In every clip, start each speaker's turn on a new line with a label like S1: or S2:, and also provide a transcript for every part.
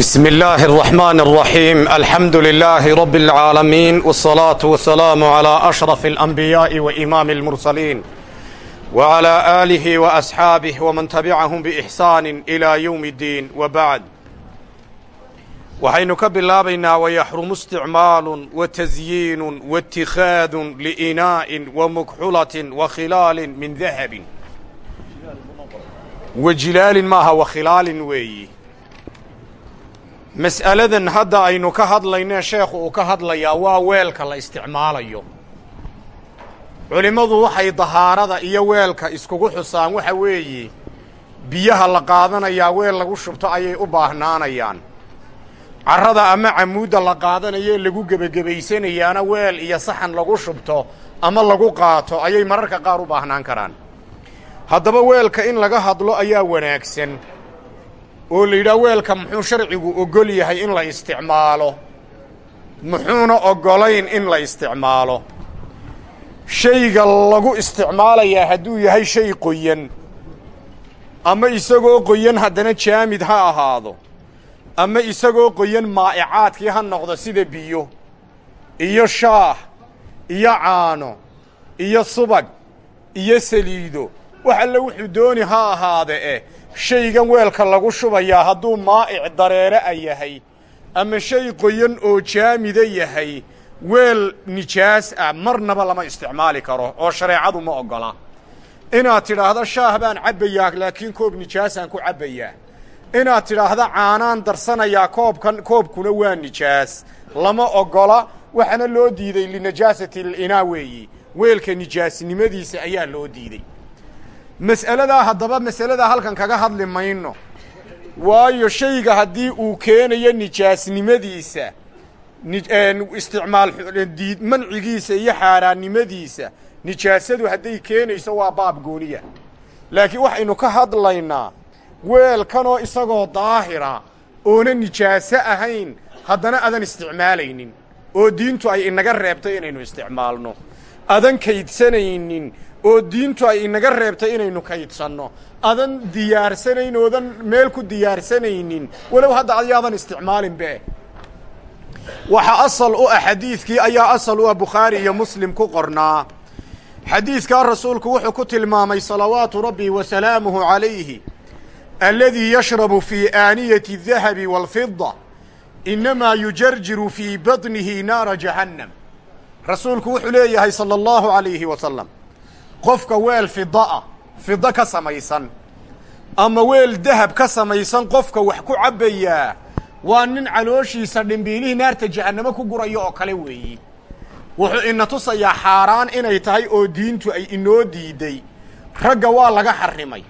S1: بسم الله الرحمن الرحيم الحمد لله رب العالمين والصلاة والسلام على أشرف الأنبياء وإمام المرسلين وعلى آله وأصحابه ومن تبعهم بإحسان إلى يوم الدين وبعد waxaynu ka bilaabaynaa wayaxrumu isticmaalun wa tasyiinun wa itikhaadun liinaa'in wa mukxulatin wa khilaalin min dahabin wa jilaalin maaha wa khilaalin weeyi mas'aladan hadda aynu ka hadlaynee sheekhu uu ka hadlayaa waa weelka la isticmaalayo. Culimmadu waxay dahaarada iyo weelka iskugu xusaan waxa weeye biyaha la qaadanayaa weel lagu shubto ayay u baahnaanayaan. Carrada ama camuudda la qaadanayo ee lagu gebagebaysanayaana weel iyo saxan lagu shubto ama lagu qaato ayay mararka qaar u baahnaan karaan. Haddaba weelka in laga hadlo ayaa wanaagsan oo la yidhaha weelka muxuu sharcigu oggol yahay in la isticmaalo? Muxuuna oggolayn in la isticmaalo? Shayga lagu isticmaalayaa hadduu yahay shay qoyan ama isagoo qoyan haddana jaamid ha ahaado ama isagoo qoyan maa'icaadkii ha noqdo sida biyo iyo shaah iyo caano iyo subag iyo saliido wax alle wuxuu dooni ha ahaade eh shaygan weelka lagu shubayaa hadduu maa'ic dareere a yahay ama shay qoyan oo jaamida yahay weel nijaas ah marnaba lama isticmaali karo oo shareecadu ma oggola inaad tidhaahdo shaah baan cabbayaa laakiin koob nijaasaan ku cabbayaa. Inaad tidhaahdo caanaan darsanayaa koobkan koobkuna waa nijaas. Lama oggola waxaana loo diiday linajaasati alinaa weeyi. Weelka nijaasnimadiisa ayaa loo diiday mas'aladaa haddaba masaladaa halkan kaga hadli mayno. Waayo shayga haddii uu keenayo nijaasnimadiisa isticmaal mancigiisa iyo xaaraannimadiisa nijaasadu hadday keenayso waa baab gooniya. Laakiin waxaynu ka hadlaynaa weelkanoo isagoo daahira oona nijaaso ahayn haddana adan isticmaalaynin oo diintu ay inaga reebtay inaynu isticmaalno. Adan kaydsanaynin oo diintu ay inaga reebtay inaynu kaydsano adan diyaarsanayn oodan meel ku diyaarsanaynin walow hadda ayaadan isticmaalinbe waxaa asal u ah xadiidkii ayaa asal u ah iyo muslim ku qornaa xadiidkaa rasuulku wuxuu ku tilmaamay salawaatu rabbi wa salaamuhu calayhi aladii yashrabu fii aaniyati adahabi waalfida innamaa yujarjiru fii badnihi naara jahannam. Rasuulku wuxuu leeyahay sala allahu calayhi wasalam qofka weel fida'a fido ka samaysan ama weel dahab ka samaysan qofka wax ku cabbayaa waa nin calooshiisa dhimbiilihii naarta jahannamo ku gurayo oo kale weeyi. Wuxuu ina tusayaa xaaraan inay tahay oo diintu ay inoo diiday ragga waa laga xarrimay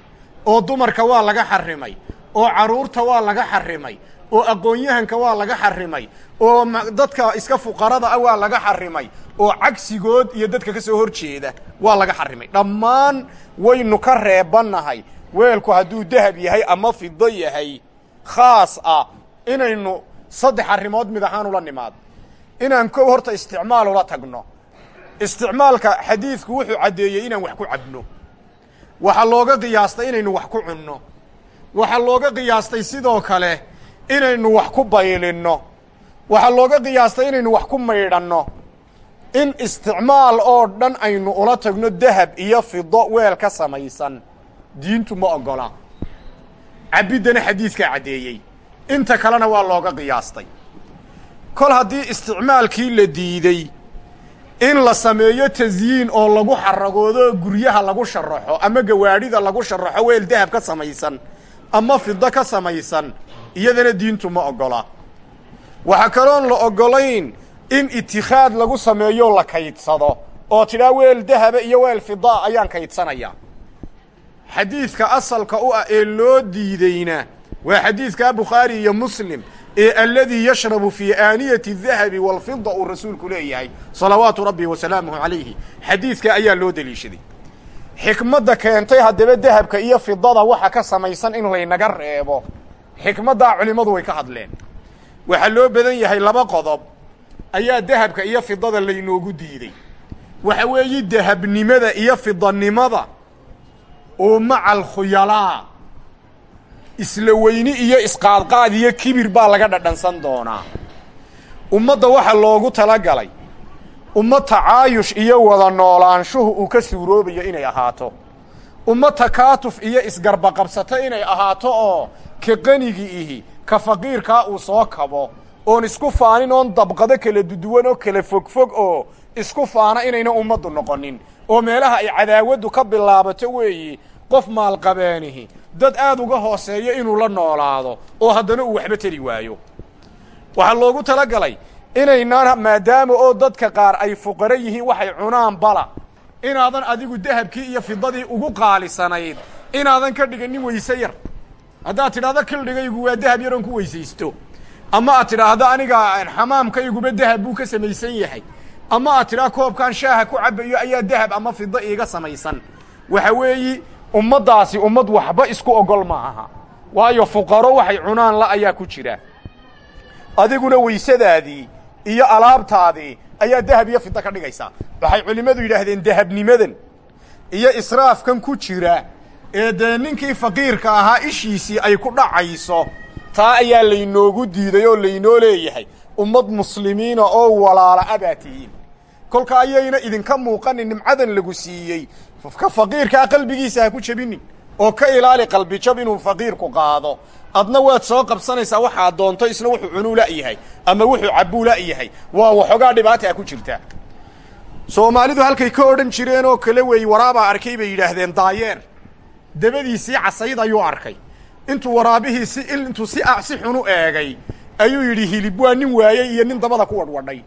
S1: oo dumarka waa laga xarrimay oo carruurta waa laga xarrimay oo aqoon-yahanka waa laga xarrimay oo dadka iska fuqarada ah waa laga xarrimay oo cagsigood iyo dadka ka soo hor jeeda waa laga xarrimay dhammaan waynu ka reebannahay weelku hadduu dahab yahay ama fido yahay khaas ah inaynu saddex arrimood mid ahaan ula nimaado inaan kow horta isticmaal ula tagno. Isticmaalka xadiidku wuxuu caddeeyey inaan wax ku cabno waxaa looga qiyaastay inaynu wax ku cunno waxaa looga qiyaastay sidoo kale inaynu wax ku baylinno waxaa looga qiyaastay inaynu wax ku maydhanno. In isticmaal oo dhan aynu ula tagno dahab iyo fido weel ka samaysan. Diintu ma oggola cabbiddana xadiidkaa caddeeyey inta kalena waa looga qiyaastay. Kol haddii isticmaalkii la diidey in la sameeyo tasyiin oo lagu xaragoodo guryaha lagu sharaxo ama gawaadhida lagu sharaxo weel dahab ka samaysan ama fido ka samaysan iyadana diintu ma oggola waxaa kaloon la oggolayn in itikhaad lagu sameeyo la kaydsado oo tidhaa weel dahaba iyo weel fidaa ayaan kaydsanayaa. Xadiidka asalka u ah ee loo diideyna waa xadiidkaa bukhaari iyo muslim ee aladii yashrabu fii aaniyati dahabi waalfida uu rasuulku leeyahay salawaatu rabbi wa salaamuhu calayhi xadiidka ayaa loo deliishaday xikmadda keentay haddaba dahabka iyo fidada waxa ka samaysan in laynaga reebo. Xikmaddaa culimmadu way ka hadleen. Waxaa loo badan yahay laba qodob ayaa dahabka iyo fidada laynoogu diiday. Waxa weeye dahabnimada iyo fidanimada oo maca alkhuyalaa isla weyni iyo isqaadqaad iyo kibir baa laga dhadhansan doonaa. Ummadda waxa loogu talagalay ummad tacaayush iyo wada noolaanshuhu uu ka suuroobayo inay ahaato. Ummad takaatuf iyo isgarbaqabsato inay ahaato oo ka qanigi ihi ka faqiirkaa uu soo kabo. Oon isku faanin oon dabqado kala duduwan oo kala fogfog oo isku faana inayna ummaddu noqonin. Oo meelaha ay cadaawaddu ka bilaabato weeyi qof maalqabeenihi dad aad uga hooseeyo inuu la noolaado oo haddana uu waxba teri waayo. Waxaa loogu talagalay inaynaan maadaama oo dadka qaar ay fuqaro yihiin waxay cunaan bala. Inaadan adigu dahabkii iyo fidadii ugu qaalisanayd inaadan ka dhiganin weyse yar. Haddaad tidhahdo kildhigaygu waa dahab yaroon ku weysaysto. Ama aad tidhaahdo aniga xamaamkayguba dahab buu ka samaysan yahay. Ama aad tidhahdo koobkan shaaha ku cabayo ayaa dahab ama fido iiga samaysan. Waxa weeyi ummaddaasi ummad waxba isku ogol ma aha. Waayo fuqaro waxay cunaan la ayaa ku jira. Adiguna weysadaadii iyo alaabtaadii ayaa dahab iyo fido ka dhigaysaa waxay culimmadu yidhaahdeen dahabnimadan iyo israafkan ku jira ee dee ninkii faqiirka ahaa ishiisii ay ku dhacayso taa ayaa laynoogu diiday oo laynoo leeyahay ummad muslimiina oo walaala abaa tihiin. Kolka ayayna idinka muuqanin nimcadan lagu siiyey. Ka faqiirkaa qalbigiisa ha ku jebinin oo ka ilaali qalbijab inuu faqiirku qaado. Adna waad soo qabsanaysaa waxaad doonto isna wuxuu cunuu la'yahay ama wuxuu cabbuu la'yahay waa waxoogaa dhibaataa ku jirta. Soomaalidu halkay ka odhan jireen oo kale weey waraabaa arkay bay yidhaahdeen daayeer dabadiisii casayd ayuu arkay. Intuu waraabihii si intuu si si xun eegay. Ayuu yidhi hilib waa nin waayey iyo nin dabada ku wadhwadhay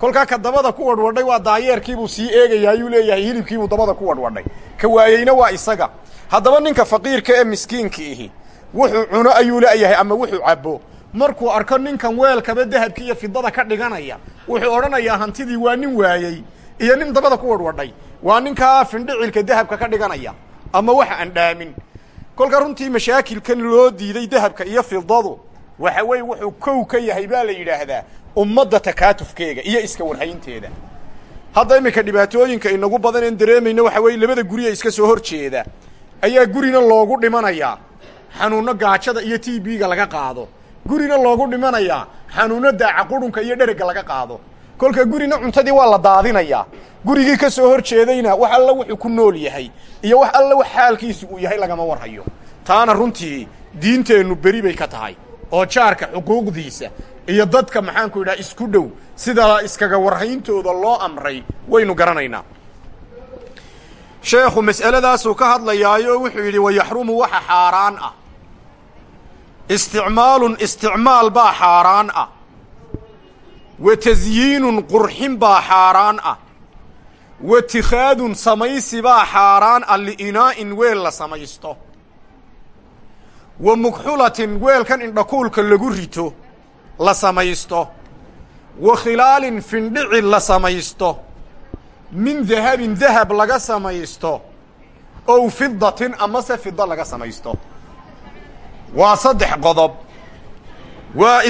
S1: kolkaa ka dabada ku wadhwadhay waa daayeerkiibuu sii eegaya ayuu leeyahay hilibkiibuu dabada ku wadhwadhay ka waayeyna waa isaga haddaba ninka faqiirka ee miskiinka ihi wuxuu cuno ayuu la'yahay ama wuxuu cabbo? Markuu arko ninkan weelkaba dahabka iyo fidada ka dhiganaya wuxuu odhanayaa hantidii waa nin waayey iyo nin dabada ku wadhwadhay waa ninkaa findhicilka dahabka ka dhiganaya ama waxa aan dhaamin. Kolka runtii mashaakilkan loo diiday dahabka iyo fidadu waxa weeye wuxuu kow ka yahay baa la yidhaahdaa ummadda takaatufkeega iyo iska warhaynteeda. Hadda iminka dhibaatooyinka inagu badan een dareemayno waxa weeye labada guriya iska soo hor jeeda ayaa gurina loogu dhimanayaa. Xanuunno gaajada iyo t b-ga laga qaado. Gurina loogu dhimanayaa. Xanuunno daaca qurunka iyo dherega laga qaado. Kolka gurina cuntadii waa la daadinayaa. Gurigii ka soo hor jeedayna wax alla wuxuu ku nool yahay iyo wax alla wax xaalkiisu uu yahay lagama warhayo taana runtii diinteennu beri bay ka tahay oo jaarka xuquuqdiisa iyo dadka maxaanku yidhaha isku dhow sida iskaga warhayntooda loo amray waynu garanaynaa sheekhu mas'aladaasuu ka hadlayaayo wuxuu yidhi wayaxrumu waxa xaaraan ah. Isticmaalun isticmaal baa xaaraan ah. Wa tasyiinun qurxin baa xaaraan ah. Wa tikhaadun samaysi baa xaaraan ah liinaa'in weel la samaysto. Wa mugxulatin weelkan indhakuulka lagu rito la samaysto. Wa khilaalin findhicil la samaysto min dahabin dahab laga samaysto ow fidatin amase fido laga samaysto. Waa saddex qodob. Waa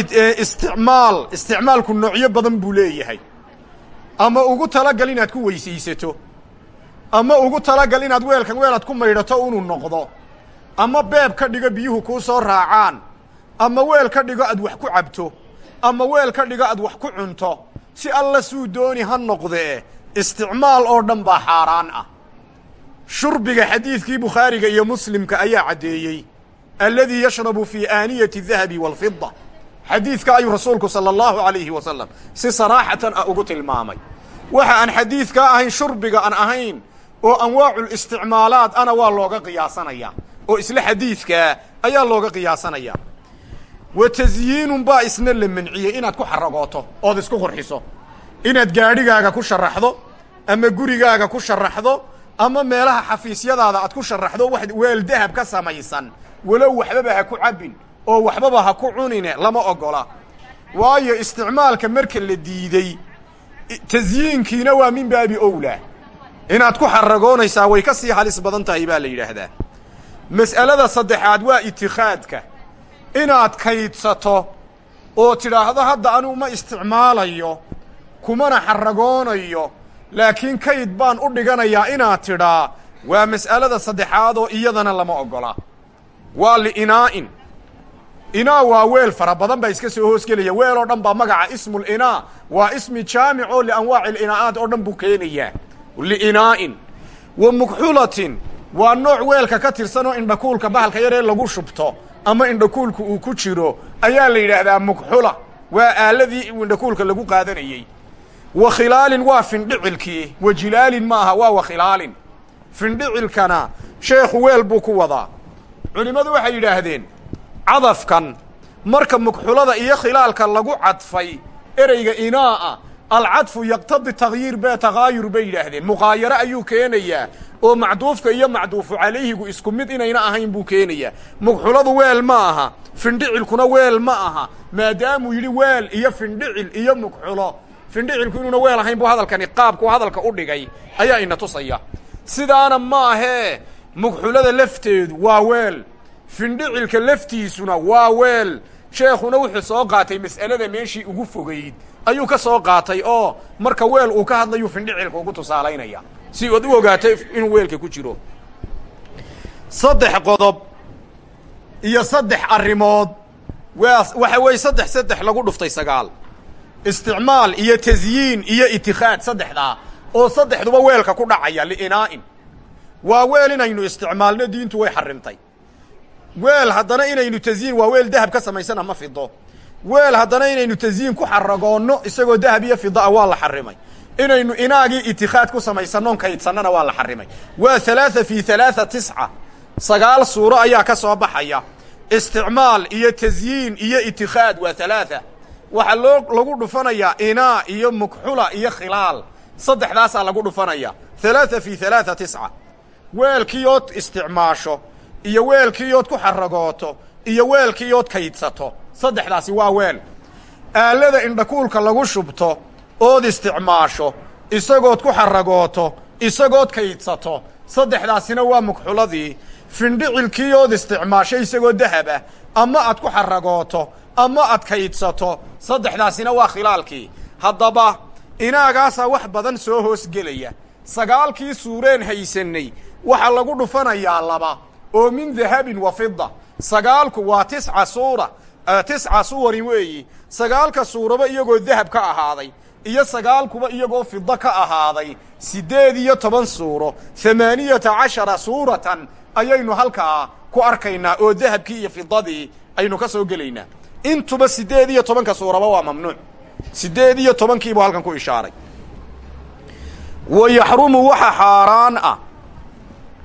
S1: isticmaal isticmaalku noocyo badan buu leeyahay. Ama ugu talagal inaad ku weysaysato. Ama ugu talagal inaad weelkan weelaad ku maydhato inuu noqdo. Ama beeb ka dhigo biyuhu kuu soo raacaan. Ama weel ka dhigo aad wax ku cabto. Ama weel ka dhigo aad wax ku cunto. Si alla suu dooni ha noqdee isticmaal oo dhan baa xaaraan ah. Shurbiga xadiidkii bukhaariga iyo muslimka ayaa caddeeyey alladii yashrabu fii aaniyati dahabi waalfida xadiidka ayuu rasuulku sala allahu alayhi wasalam si saraaxatan ah ugu tilmaamay. Waxa aan xadiidkaa ahayn shurbiga aan ahayn oo anwaaculisticmaalaad ana waa looga qiyaasanayaa oo isla xadiidkaa ayaa looga qiyaasanayaa wa tasyiinun baa isna la manciyey inaad ku xaragooto ood isku qurxiso inaad gaadhigaaga ku sharaxdo ama gurigaaga ku sharaxdo ama meelaha xafiisyadaada aad ku sharaxdo wax weel dahab ka samaysan walow waxbaba ha ku cabbin oo waxbaba ha ku cunine lama ogola. Waayo isticmaalka marka la diidey tasyiinkiina waa min baabi owlaa inaad ku xaragoonaysaa way ka sii halis badan tahay baa la yidhaahdaa. Mas'alada saddexaad waa itikhaadka inaad kaydsato oo tidhaahdo hadda anigu ma isticmaalayo kumana xaragoonayo laakiin kayd baan u dhiganayaa inaad tidhaa waa mas'alada saddexaad oo iyadana lama oggola waa liinaa'in. Inaa waa weel fara badan baa iska soo hoosgelaya. Weel oo dhan baa magaca ismul inaa waa ismi jaamic oo lianwaaci linaa'aat oo dhan buu keenayaa. Liinaa'in. Wa mukxulatin. Waa nooc weelka ka tirsan oo indhakuulka bahalka yaree lagu shubto ama indhakuulka uu ku jiro ayaa la yidhaahdaa mukxula. Waa aaladii indhakuulka lagu qaadanayey wa khilaalin waa findhicilkii. Wa jilaalin ma aha waa wa khilaalin. Findhicilkana sheekhu weel buu ku wadaa. Culimmadu waxay yidhaahdeen cadafkan marka mukxulada iyo khilaalka lagu cadfay ereyga inaa'a alcadfu yaqtadi takhyiir bee takaayur bay yidhaahdeen. Muqaayaro ayuu keenayaa oo macduufka iyo macduufu calayhigu isku mid inayna ahayn buu keenayaa. Mugxuladu weel ma aha findhicilkuna weel ma aha maadaamuu yidhi weel iyo findhicil iyo mugxulo findhicilku inuuna weel ahayn buu hadalkani qaabku hadalka u dhigay ayaa ina tusaya. Sidaana ma ahee mugxulada lafteedu waa weel. Findhicilka laftiisuna waa weel. Sheekhuna wuxuu soo qaatay mas'alada meeshii ugu fogayd ayuu ka soo qaatay oo marka weel uu ka hadlayuu findhicilka ugu tusaalaynaya. Si oad u ogaatay inuu weelka ku jiro. Saddex qodob iyo saddex arrimood. Waa waxa weeye saddex saddex lagu dhuftay sagaal isticmaal iyo tasyiin iyo itikhaad saddexdaa oo saddexduba weelka ku dhacaya liinaa'in. Waa weel inaynu isticmaalno diintu way xarimtay. Weel haddana inaynu tasyiin waa weel dahab ka samaysan ama fido weel haddana inaynu tasyiin ku xaragoonno isagoo dahab iyo fida ah waa la xarimay inaynu inaagii itikhaad ku samaysannoon kaydsannana waa la xarimay waa halaatha fii tisca. Sagaal suuro ayaa ka soo baxaya. Isticmaal iyo tasyiin iyo itikhaad waa halaatha waxaa loo lagu dhufanayaa inaa iyo mukxula iyo khilaal. Saddexdaasaa lagu dhufanaya. Halaatha fii halaatha tisca. Weelkiiood isticmaasho iyo weelkiiood ku xaragooto iyo weelkiiood kaydsato. Saddexdaasi waa weel. Aalada indhakuulka lagu shubto ood isticmaasho isagood ku xaragooto isagood kaydsato. Saddexdaasina waa mukxuladii findhicilkiiood isticmaasho isagoo dahab ah ama aad ku xaragooto ama aad kaydsato saddexdaasina waa khilaalkii. Haddaba inaagaasaa wax badan soo hoosgelaya sagaalkii suureen haysannay waxaa lagu dhufanayaa laba oo min dahabin wa fida sagaalku waa tisca suura tisca suwarin weeyi. Sagaalka suuraba iyagoo dahab ka ahaaday iyo sagaalkuba iyagoo fido ka ahaaday siddeed iyo toban suuro. Hamaaniyata cashara suuratan ayaynu halkaa ku arkaynaa oo dahabkii iyo fidadii aynu ka soo gelaynaa intuba siddeed iyo tobanka suuraba waa mamnuuc. Siddeed iyo tobankiibuu halkan ku ishaaray. Wa yaxrumu waxa xaaraan ah.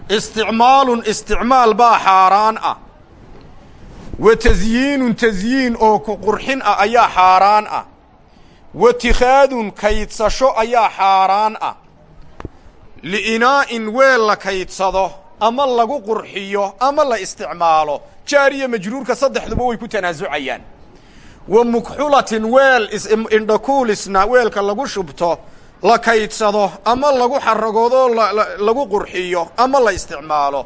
S1: Isticmaalun isticmaal baa xaaraan ah. Wa tasyiinun tasyiin oo ku qurxin ah ayaa xaaraan ah. Wa tikhaadun kaydsasho ayaa xaaraan ah. Liinaa'in weel la kaydsado ama lagu qurxiyo ama la isticmaalo jaariya majruurka saddexduba way ku tanaasucayaan. Wa mukxulatin weel indhakuulisna weelka lagu shubto la kaydsado ama lagu xaragoodo lagu qurxiyo ama la isticmaalo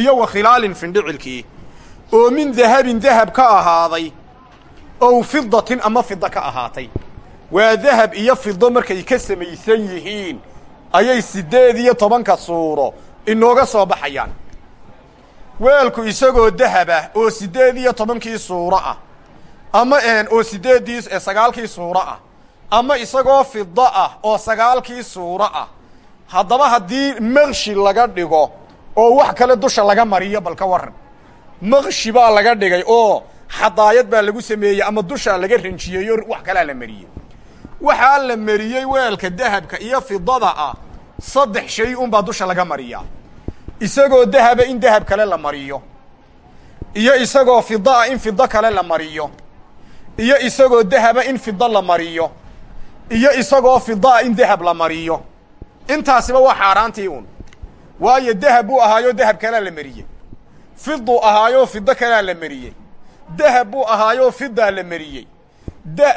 S1: iyo wa khilaalin findhicilkii. Oo min dahabin dahab ka ahaaday ow fidatin ama fida ka ahaatay. Waa dahab iyo fido markay ka samaysan yihiin ayay siddeed iyo tobanka suuro inooga soo baxayaan weelku isagoo dahab ah oo siddeed iyo tobankii suuro ah ama oo siddeeddii sagaalkii suuro ah ama isagoo fido ah oo sagaalkii suuro ah haddaba haddii maqshi laga dhigo oo wax kale dusha laga mariyo bal ka warran. Maqshi baa laga dhigay oo xadaayad baa lagu sameeyey ama dushaa laga ranjiyeeyo wax kalaa la mariyey. Waxaa la mariyey weelka dahabka iyo fidada ah saddex shay unbaa dusha laga mariyaa isagoo dahaba in dahab kale la mariyo iyo isagoo fida ah in fido kale la mariyo iyo isagoo dahaba in fido la mariyo iyo isagoo fida ah in dahab la mariyo. Intaasiba waa xaaraantii un waayo dahab buu ahaayo dahab kalaa la mariyey fiduu ahaayoo fido kalaa la mariyey dahab buu ahaayoo fidaa la mariyey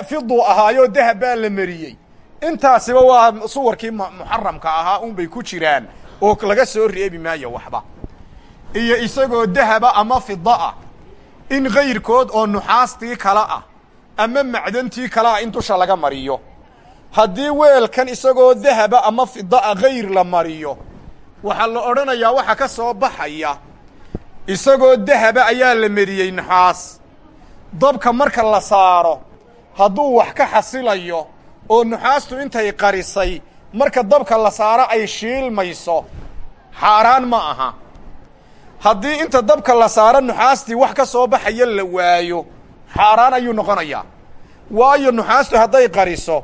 S1: fiduu ahaayoo dahab baa la mariyey. Intaasiba waa suwarkii muxaramka ahaa unbay ku jiraan oo laga soo reebi maayo waxba. Iyo isagoo dahaba ama fida ah in kayrkood oo nuxaastii kale ah ama macdantii kale ah in dusha laga mariyo. Haddii weelkan isagoo dahaba ama fida ah kayr la mariyo waxaa la odhanayaa waxa ka soo baxaya isagoo dahaba ayaa la meriyey nuxaas dabka marka la saaro hadduu wax ka xasilayo oo nuxaastu intay qarisay marka dabka la saaro ay shiilmayso xaaraan ma aha. Haddii inta dabka la saaro nuxaastii wax ka soo baxaya la waayo xaaraan ayuu noqonayaa. Waayo nuxaastu hadday qariso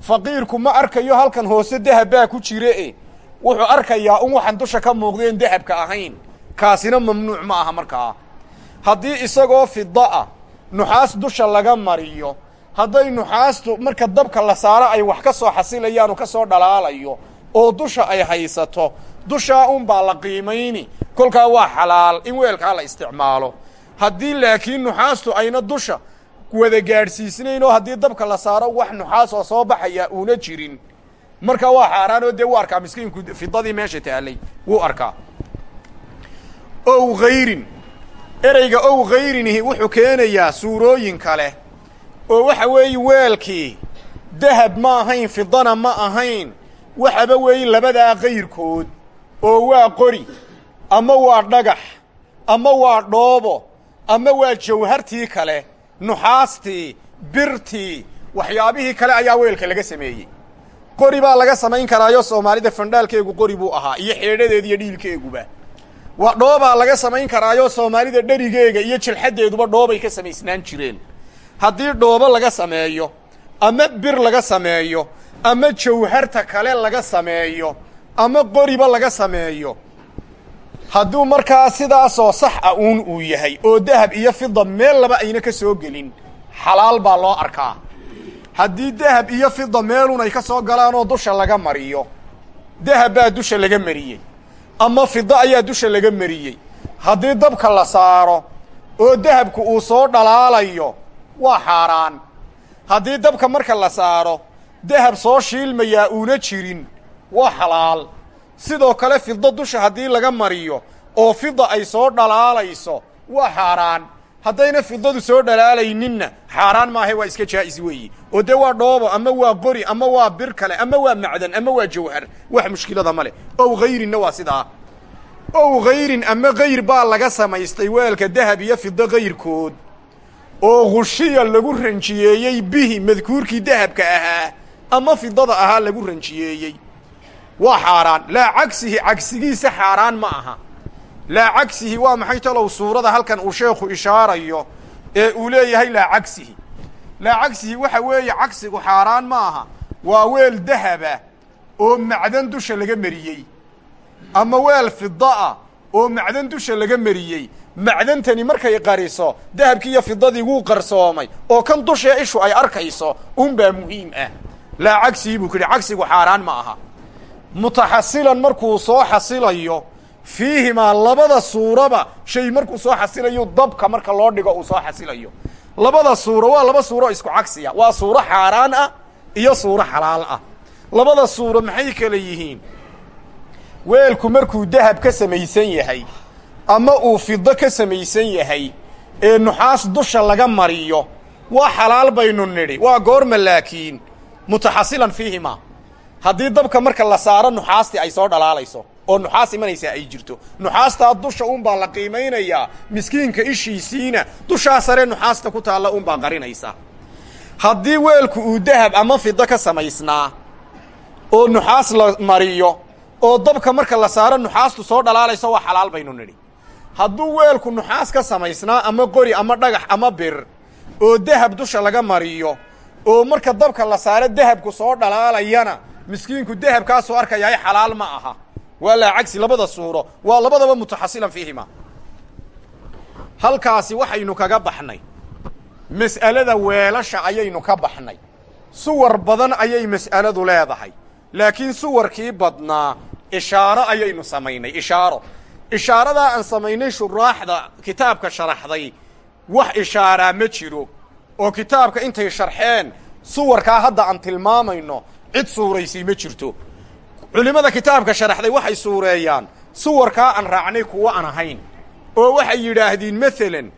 S1: faqiirku ma arkayo halkan hoose dahab baa ku jire e. Wuxuu arkayaa un waxaan dusha ka muuqdeen dahabka ahayn. Kaasina mamnuuc ma aha markaa. Haddii isagoo fida ah nuxaas dusha laga mariyo hadday nuxaastu marka dabka la saaro ay wax ka soo xasilayaanu ka soo dhalaalayo oo dusha ay haysato dushaa unbaa la qiimayni. Kolkaa waa xalaal in weelkaa la isticmaalo. Haddii laakiin nuxaastu ayna dusha wada gaadhsiisnayn oo haddii dabka la saaro wax nuxaas oo soo baxaya uuna jirin. Markaa waa xaaraan oo dee wuu arkaa miskiinku fidadii meesha taallay wuu arkaa. Ow hayrin ereyga ow hayrinihi wuxuu keenayaa suurooyin kale oo waxa weeye weelkii dahab ma ahayn fidana ma ahayn waxaba weeye labadaa kayrkood oo waa qori ama waa dhagax ama waa dhoobo ama waa jawhartii kale nuxaastii birtii waxyaabihii kale ayaa weelka laga sameeyey. Qori baa laga samayn karaayo soomaalida fandhaalkeegu qori buu ahaa iyo xeedhadeeda iyo dhiilkeeguba. Wa dhoobaa laga samayn karaayo soomaalida dherigeega iyo jilxaddeeduba dhoobay ka samaysnaan jireen haddii dhoobo laga sameeyo ama bir laga sameeyo ama jawharta kale laga sameeyo ama qoriba laga sameeyo hadduu markaa sidaasoo sax a uun uu yahay oo dahab iyo fida meel laba ayna ka soo gelin xalaal baa loo arkaa. Haddii dahab iyo fida meelun ay ka soo galaanoo dusha laga mariyo dahab baa dusha laga mariyey ama fido ayaa dusha laga mariyey. Haddii dabka la saaro oo dahabku uu soo dhalaalayo waa xaaraan. Haddii dabka marka la saaro dahab soo shiilmayaa uuna jirin. Waa xalaal. Sidoo kale fido dusha haddii laga mariyo oo fida ay soo dhalaalayso waa xaaraan. Haddayna fidadu soo dhalaalayninna xaaraan maahe waa iska jaa'is weeye oo dee waa dhoobo ama waa qori ama waa bir kale ama waa macdan ama waa jawhar wax mushkilada ma leh. Ow hayrinna waa sidaa. Ow hayrin ama hayr baa laga samaystay weelka dahab iyo fido kayrkood oo khushiya lagu ranjiyeeyey bihi madkuurkii dahabka ahaa ama fidada ahaa lagu ranjiyeeyey waa xaaraan. Laa cagsihi cagsigiisa xaaraan ma aha. Laa cagsihi waa maxay talow suurada halkan uu sheekhu ishaarayo ee uu leeyahay laa cagsihi? Laa cagsihi waxa weeye cagsigu xaaraan ma aha. Waa weel dahaba oo macdan dusha laga mariyey. Ama weel fida ah oo macdan dusha laga mariyey macdantani markay qariso dahabkii iyo fidadii wuu qarsoomay oo kan dushee ishu ay arkayso unbaa muhiim ah. Laa cagsihi buu ku yidhi cagsigu xaaraan ma aha. Mutaxasilan markuu soo xasilayo fiihimaa labada suuraba shay markuu soo xasilayo dabka marka loo dhigo uu soo xasilayo. Labada suuro waa laba suuro isku cagsiya waa suuro xaaraan ah iyo suuro xalaal ah. Labada suuro maxay kala yihiin? Weelku markuu dahab ka samaysan yahay ama uu fido ka samaysan yahay ee nuxaas dusha laga mariyo waa xalaal baynu nidhi waa goorma laakiin mutaxasilan fiihimaa haddii dabka marka la saaro nuxaastii ay soo dhalaalayso oo nuxaas imanaysaa ay jirto. Nuxaastaa dusha unbaa la qiimaynayaa miskiinka ishiisiina dushaa sare nuxaasta ku taalla unbaa qarinaysa. Haddii weelku uu dahab ama fido ka samaysnaa oo nuxaas la mariyo oo dabka marka la saaro nuxaastu soo dhalaalayso waa xalaal baynu nidhi hadduu weelku nuxaas ka samaysnaa ama qori ama dhagax ama bir oo dahab dusha laga mariyo oo marka dabka la saaro dahabku soo dhalaalayana miskiinku dahabkaasoo arkayaa xalaal ma aha. Waa laa cagsi labada suuro waa labadaba mutaxasilan fiihima. Halkaasi waxaynu kaga baxnay. Mas'alada weelasha ayaynu ka baxnay. Suwar badan ayay mas'aladu leedahay laakiin suwarkii badnaa ishaaro ayaynu samaynay ishaaro ishaaradaa aan samaynay shuraaxda kitaabka sharaxday wax ishaaraa ma jiro oo kitaabka intay sharxeen suwarkaa hadda aan tilmaamayno cid suuraysay ma jirto. Culimmada kitaabka sharaxday waxay suureeyaan suwarkaa aan raacnay kuwo aan ahayn oo waxay yidhaahdeen maalan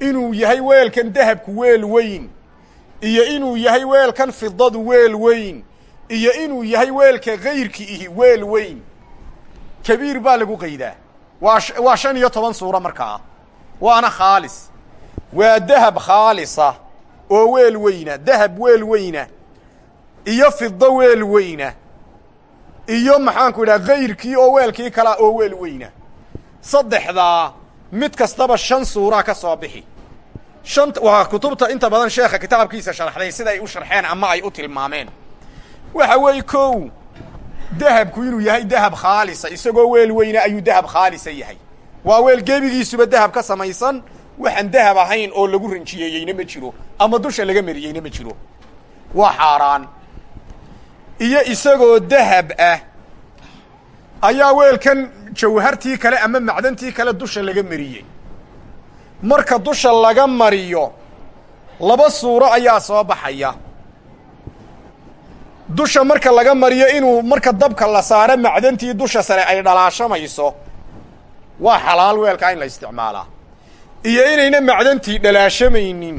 S1: inuu yahay weelkan dahabku weel weyn iyo inuu yahay weelkan fidadu weel weyn iyo inuu yahay weelka kayrki ihi weel weyn. Kabiir baa lagu qaydaa waa shan iyo toban suuro markaa waana khaalis. Waa dahab khaalisa oo weel weyna dahab weel weyna iyo fido weel weyna iyo maxaanku idhaha kayrkii oo weelkii kalea oo weel weyna. Saddexdaa mid kastaba shan suuraa ka soo bixi. Shan waa kutubta inta badan sheekha kitaabkiisa sharxday sida ay u sharxeen ama ay u tilmaameen. Waxa weeye kow dahabku inuu yahay dahab khaalisa isagoo weel weyna ayuu dahab khaalisa yahay. Waa weel gebigiisuba dahab ka samaysan waxaan dahab ahayn oo lagu ranjiyeeyeyna ma jiro ama dusha laga mariyeyna ma jiro. Waa xaaraan. Iyo isagoo dahab ah ayaa weelkan jawhartii kale ama macdantii kale dusha laga mariyey. Marka dusha laga mariyo laba suuro ayaa soo baxaya dusha marka laga mariyo inuu marka dabka la saaro macdantii dusha sare ay dhalaashamayso. Waa xalaal weelkaa in la isticmaalaa iyo inayna macdantii dhalaashamaynin.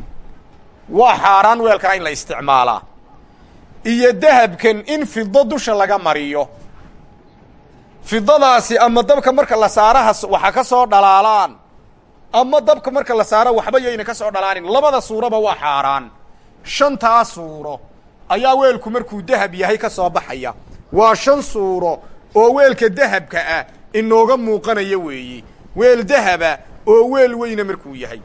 S1: Waa xaaraan weelkaa in la isticmaalaa iyo dahabkan in fido dusha laga mariyo. Fidadaasi ama dabka marka la saaraha waxa ka soo dhalaalaan. Ama dabka marka la saaro waxba yayna ka soo dhalaanin. Labada suuraba waa xaaraan. Shantaa suuro ayaa weelku markuu dahab yahay ka soo baxaya. Waa shan suuro oo weelka dahabka ah inooga muuqanaya weeye weel dahaba oo weel weyna markuu yahay.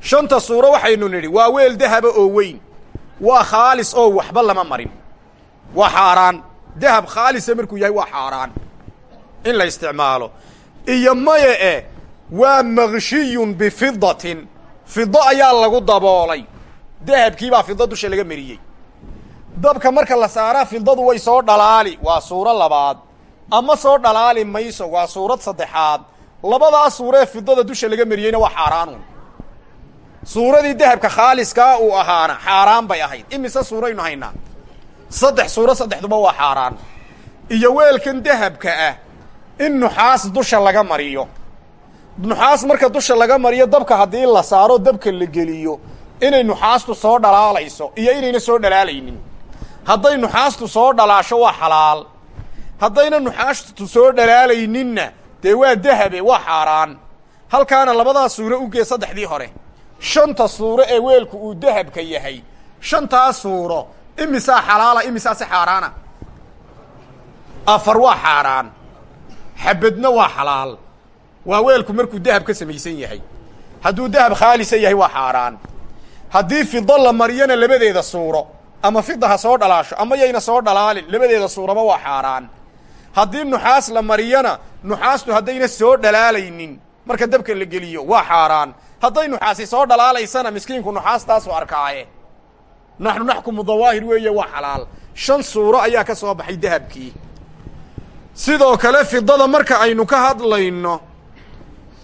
S1: Shanta suuro waxaynu nidhi waa weel dahaba oo weyn. Waa khaalis oo waxba lama marin. Waa xaaraan. Dahab khaalisa markuu yahay waa xaaraan. In la isticmaalo. Iyo maya e waa makshiyun bifidatin fido ayaa lagu daboolay dahabkiibaa fido dusha laga mariyey. Dabka marka la saaraa fidadu way soo dhalaali. Waa suuro labaad. Ama soo dhalaali mayso waa suurad saddexaad. Labadaa suuree fidada dusha laga mariyeyna waa xaaraanuun suuradii dahabka khaaliskaa uu ahaana xaaraan bay ahayd. Imise suuraynu haynaa? Saddex suuro saddexduba waa xaaraan. Iyo weelkan dahabka ah in nuxaas dusha laga mariyo. Nuxaas marka dusha laga mariyo dabka haddii la saaro dabka la geliyo inay nuxaastu soo dhalaalayso iyo inayna soo dhalaalaynin. Hadday nuxaastu soo dhalaasho waa xalaal. Haddayna nuxaastu soo dhalaalayninna dee waa dahabe waa xaaraan. Halkaana labadaa suuro ugee saddexdii hore. Shanta suuro ee weelku uu dahabka yahay. Shantaa suuro imisaa xalaala imisaa si xaaraana. Afar waa xaaraan. Xabadna waa xalaal. Waa weelku markuu dahab ka samaysan yahay. Hadduu dahab khaalisa yahay waa xaaraan haddii fido la mariyona labadeeda suuro ama fida ha soo dhalaasho ama yayna soo dhalaalin labadeeda suuraba waa xaaraan. Haddii nuxaas la mariyona nuxaastu haddayna soo dhalaalaynin marka dabka la geliyo waa xaaraan. Hadday nuxaasi soo dhalaalaysana miskiinku nuxaastaasu arkaaye. Naxnu naxkumu dawaahir weeye waa xalaal. Shan suuro ayaa ka soo baxay dahabkii. Sidoo kale fidada marka aynu ka hadlayno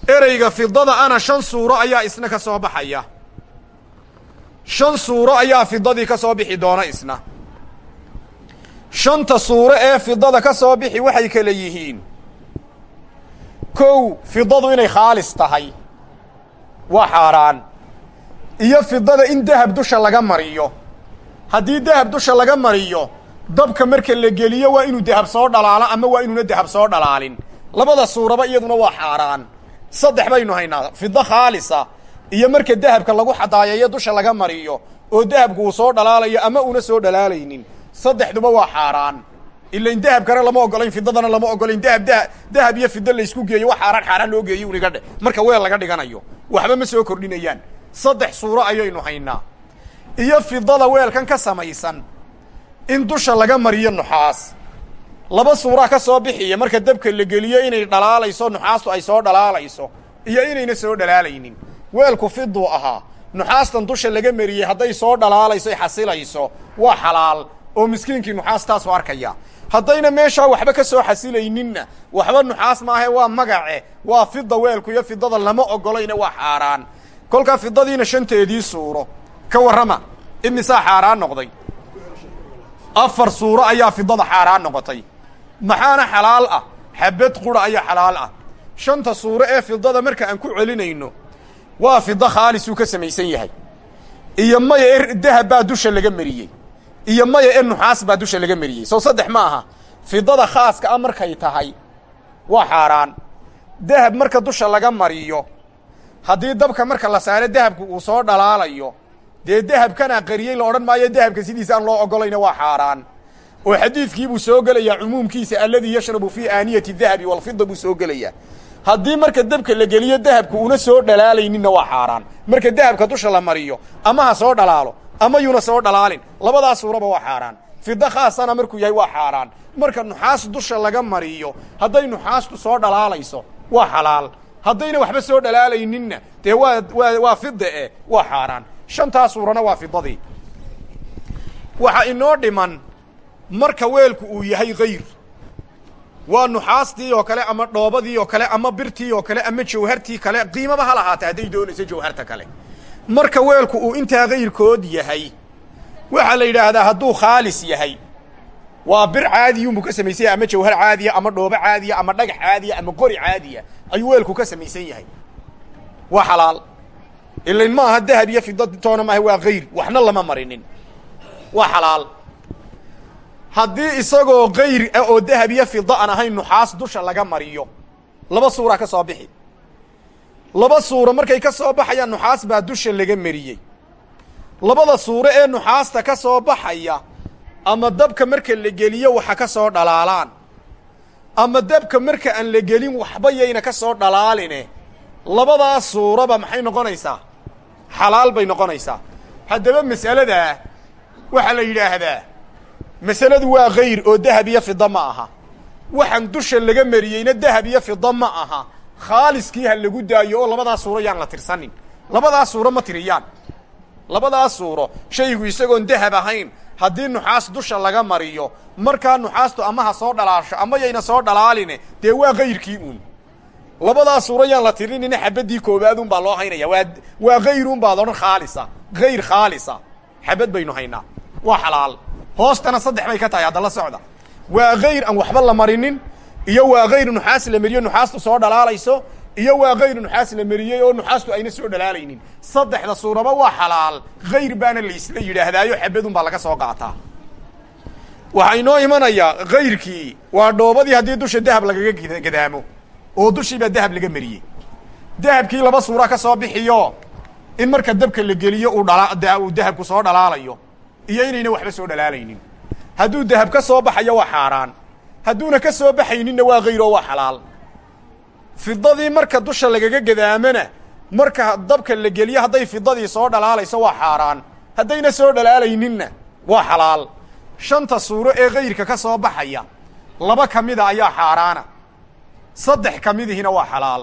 S1: ereyga fidada ana shan suuro ayaa isna ka soo baxaya shan suuro ayaa fidadii ka soo bixi doona isna. Shanta suuro ee fidada ka soo bixi waxay kala yihiin. Kow fidadu inay khaalis tahay. Waa xaaraan. Iyo fidada in dahab dusha laga mariyo. Haddii dahab dusha laga mariyo dabka marka la geliyo waa inuu dahab soo dhalaalo ama waa inuuna dahab soo dhalaalin. Labada suuraba iyaduna waa xaaraan. Saddex baynu haynaa. Fido khaalisa iyo marka dahabka lagu xadaayeeyo dusha laga mariyo oo dahabku uu soo dhalaalayo ama uuna soo dhalaalaynin saddexduba waa xaaraan. Ilain dahabkana lama ogolayn fidadana lama ogolayn. Dahab da dahab iyo fido laysku geeyo wax xaaraan xaaraan loo geeyo uniga dhe. Marka weel laga dhiganayo waxba ma soo kordhinayaan. Saddex suuro ayaynu haynaa. Iyo fidada weelkan ka samaysan in dusha laga mariyo nuxaas. Laba suuraa ka soo bixiya marka dabka la geliyo inay dhalaalayso nuxaastu ay soo dhalaalayso iyo inayna soo dhalaalaynin weelku fiduu ahaa. Nuxaastan dusha laga mariyey hadday soo dhalaalayso ay xasilayso. Waa xalaal oo miskiinkii nuxaastaasu arkaya. Haddayna meeshaa waxba ka soo xasilayninna waxba nuxaas maahae waa magace waa fida weelku iyo fidada lama ogolayna waa xaaraan. Kolkaa fidadiina shanteedii suuro. Ka warrama imisaa xaaraan noqday. Afar suuro ayaa fidada xaaraan noqotay. Maxaana xalaal ah? Xabad qura ayaa xalaal ah. Shanta suuro ee fidada marka aan ku celinayno waa fido khaalisuu ka samaysan yahay. Iyo maya e dahab baa dusha laga mariyey. Iyo maya e nuxaas dusha laga mariyey. Soo saddex ma aha. Fidada khaaska a markay tahay waa xaaraan. Dahab marka dusha laga mariyo haddii dabka marka la saaro dahabku uu soo dhalaalayo dee dahabkanaa qariyey la odhan maayo dahabka sidiisa loo ogolayna waa xaaraan. Oo xadiidkiibuu soo gelayaa cumuumkiisa alladii yashrabu fii aaniyati dahabi walfida buu soo gelayaa haddii marka dabka la geliyo dahabku una soo dhalaalayninna waa xaaraan. Marka dahabka dusha la mariyo ama ha soo dhalaalo ama yuna soo dhalaalin labadaas suuraba waa xaaraan. Fida khaasana markuu yahay waa xaaraan. Marka nuxaas dusha laga mariyo hadday nuxaastu soo dhalaalayso waa xalaal. Haddayna waxba soo dhalaalayninna dee waa waa waa fida eh waa xaaraan. Shantaa suurana waa fidadii waxa inoo dhiman marka weelku uu yahay hayr waa nuxaastii oo kale ama dhoobadii oo kale ama birtii oo kale ama jawhartii kale qiimaba ha lahaata hadday doonayso jawharta kale. Marka weelku uu intaa hayrkood yahay waxaa la yidhaahdaa hadduu khaalis yahay. Waa bir caadiyunbuu ka samaysanya ama jawhar caadiya ama dhoobo caadiya ama dhagax caadiya ama qori caadiya ayuu weelku ka samaysan yahay. Waa xalaal. Ilain ma aha dahab iyo fida toona maaha waa hayr waxna lama marinin. Waa xalaal haddii isagoo kayr ah oo dahab iyo fida aan ahayn nuxaas dusha laga mariyo. Laba suuraa ka soo bixi. Laba suuro markay ka soo baxayaan nuxaas baa dusha laga mariyey. Labada suuro ee nuxaasta ka soo baxaya ama dabka marka la geliyo waxa ka soo dhalaalaan ama dabka marka aan la gelin waxba yayna ka soo dhalaaline labadaas suuraba maxay noqonaysaa? Xalaal bay noqonaysaa. Haddaba mas'aladaa waxaa la yidhaahdaa masaladu waa hayr oo dahab iyo fida ma aha. Waxaan dusha laga mariyeyna dahab iyo fida ma aha. Khaaliskii ha lagu daayo oo labadaas suuro yaan la tirsanin. Labadaas suuro ma tiriyaan. Labadaas suuro shaygu isagoon dahab ahayn haddii nuxaas dusha laga mariyo markaa nuxaastu ama ha soo dhalaasho ama yayna soo dhalaaline dee waa hayrkii uun. Labadaas suuro yaan la tirinina xabadii koobaadun baa loo haynaya. Waa waa hayrun baad odhan khaalisa. Hayr khaalisa. Xabad baynu haynaa. Waa xalaal hoostana saddex bay ka tahay hadda la socda. Waa hayr aan waxba la marinin iyo waa hayr nuxaas la mariyo nuxaastu soo dhalaalayso iyo waa hayr nuxaas la mariyey oo nuxaastu ayna soo dhalaalaynin. Saddexda suuraba waa xalaal. Hayr baana laysla yidhaahdaayo xabadun baa laga soo qaataa. Waxaa inoo imanayaa hayrkii waa dhoobadii haddii dusha dahab lagaga gadaamo oo dushiibaa dahab laga mariyey. Dahabkii laba suura ka soo bixiyo in marka dabka la geliyo uu dhala dahabku soo dhalaalayo iyo inayna waxba soo dhalaalaynin. Hadduu dahab ka soo baxayo waa xaaraan. Hadduuna ka soo baxayninna waa hayr oo waa xalaal. Fidadii marka dusha lagaga gadaamana marka dabka la geliyo hadday fidadii soo dhalaalayso waa xaaraan. Haddayna soo dhalaalayninna waa xalaal. Shanta suuro ee hayrka ka soo baxaya laba ka mida ayaa xaaraana. Saddex ka midihina waa xalaal.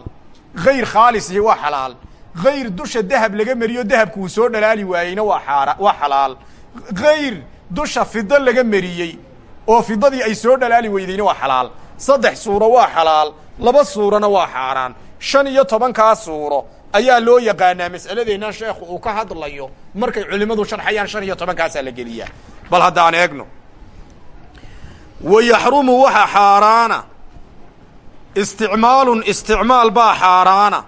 S1: Hayr khaalisihi waa xalaal. Hayr dusha dahab laga mariyo dahabku uu soo dhalaali waayeyna waa xaara waa xalaal hayr dusha fido laga mariyey oo fidadii ay soo dhalaali weydeyna waa xalaal saddex suuro waa xalaal laba suurona waa xaaraan shan iyo tobankaa suuro ayaa loo yaqaanaa mas'aladeennan sheekhu uu ka hadlayo markay culimmadu sharxayaan shan iyo tobankaasaa la geliyaa bal haddaan eegno wa yaxrumu waxa xaaraana isticmaalun isticmaal baa xaaraana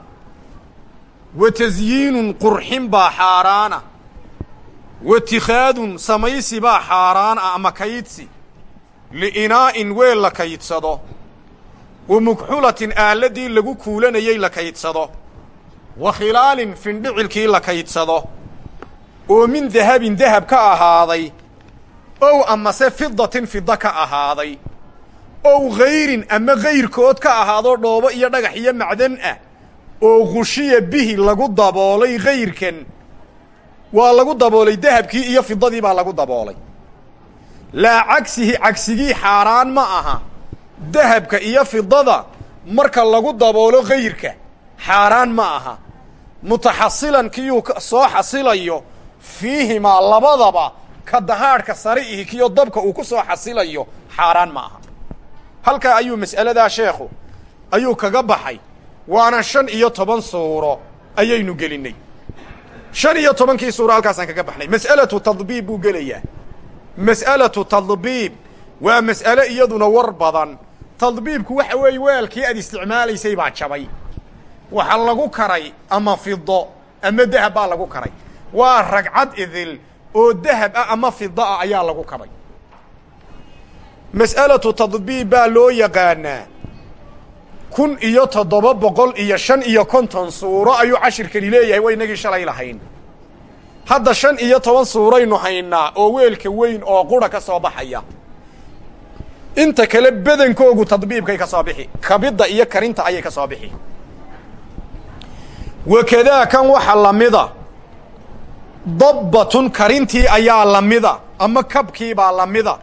S1: wa tasyiinun qurxin xaaraana wa tikhaadun samaysi baa xaaraan ah ama kaydsi liinaa'in weel la kaydsado wa mukxulatin aaladii lagu kuulanayey la kaydsado wa khilaalin findhicilkii la kaydsado oo min dahabin dahab ka ahaaday ow amase fidatin fida ka ahaaday ow khayrin ama kayrkood ka ahaado dhoobo iyo dhagax iyo macdan ah oo khushiya bihi lagu daboolay kayrkan waa lagu daboolay dahabkii iyo fidadii baa lagu daboolay. Laa cagsihi cagsigii xaaraan ma aha. Dahabka iyo fidada marka lagu daboolo kayrka xaaraan ma aha. Mutaxasilan kiyuu soo xasilayo fiihimaa labadaba ka dahaadhka sare ihi kiyo dabka uu ku soo xasilayo xaaraan ma aha. Halkaa ayuu mas'aladaa sheekhu ayuu kaga baxay. Waana shan iyo toban suuro ayaynu gelinnay shan iyo tobankii suuro halkaasaan kaga baxnay mas'alatu tadbiib buu gelayaa mas'alatu tadbiib waa mas'ale iyaduna war badan tadbiibku waxa weeye weelkii aad isticmaalaysay baa jabay waxa lagu karay ama fido ama dahab baa lagu karay waa ragcad idil oo dahab ah ama fida ah ayaa lagu kabay mas'alatu tadbiib baa loo yaqaanaa kun iyo toddoba boqol iyo shan iyo konton suuro ayuu cashirkani leeyahay waa inagii shalay lahayn. Hadda shan iyo toban suuraynu haynaa oo weelka weyn oo qura ka soo baxaya. Inta kale badankoogu tadbiibkay ka soo bixi kabidda iyo karinta ayay ka soo bixi. Wakadaa kan waxa lamida dabbatun karintii ayaa lamida ama kabkiibaa lamida.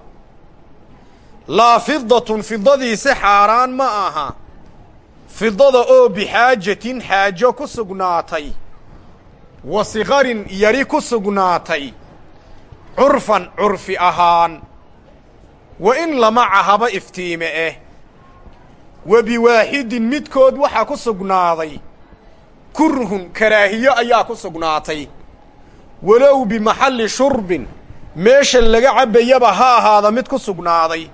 S1: Laa fidatun fidadiisi xaaraan ma aha fidada oo bixaajatin xaajo ku sugnaatay. Wa sikarin yari ku sugnaatay. Curfan curfi ahaan. Wa in lamaca haba iftiime eh. Wa biwaaxidin midkood waxaa ku sugnaaday. Kurhun karaahiyo ayaa ku sugnaatay. Walow bimaxalli shurbin meesha laga cabbayaba ha ahaada mid ku sugnaaday.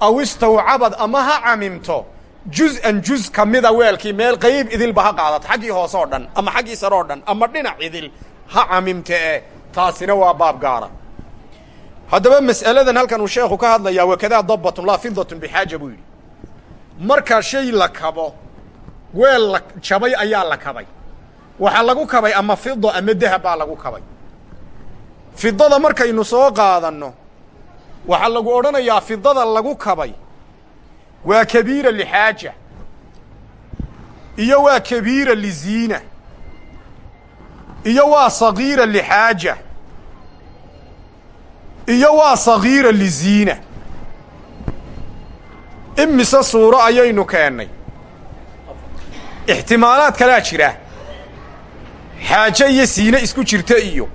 S1: Aw istawcabad ama ha camimto juz-an juz ka mida weelkii meel qayb idilba ha qaadato. Xaggii hoose oo dhan ama xaggii sare dhan ama dhinac idil ha camimte eh taasina waa baab gaara. Haddaba mas'aladan halkan uu sheekhu ka hadlayaa wakadaa dabbatun laa fidatun bixaaja buu yidhi. Marka shay la kabo weel la jabay ayaa la kabay. Waxaa lagu kabay ama fido ama dahab baa lagu kabay. Fidada markaynu soo qaadanno waxaa lagu odhanayaa fidada lagu kabay waa kabiira lixaaja iyo waa kabiira liziina iyo waa sagiira lixaaja iyo waa sagiira liziina imise suuro ayaynu keennay ixtimaalaad kalaa jira. Xaaje iyo siine isku jirta iyo.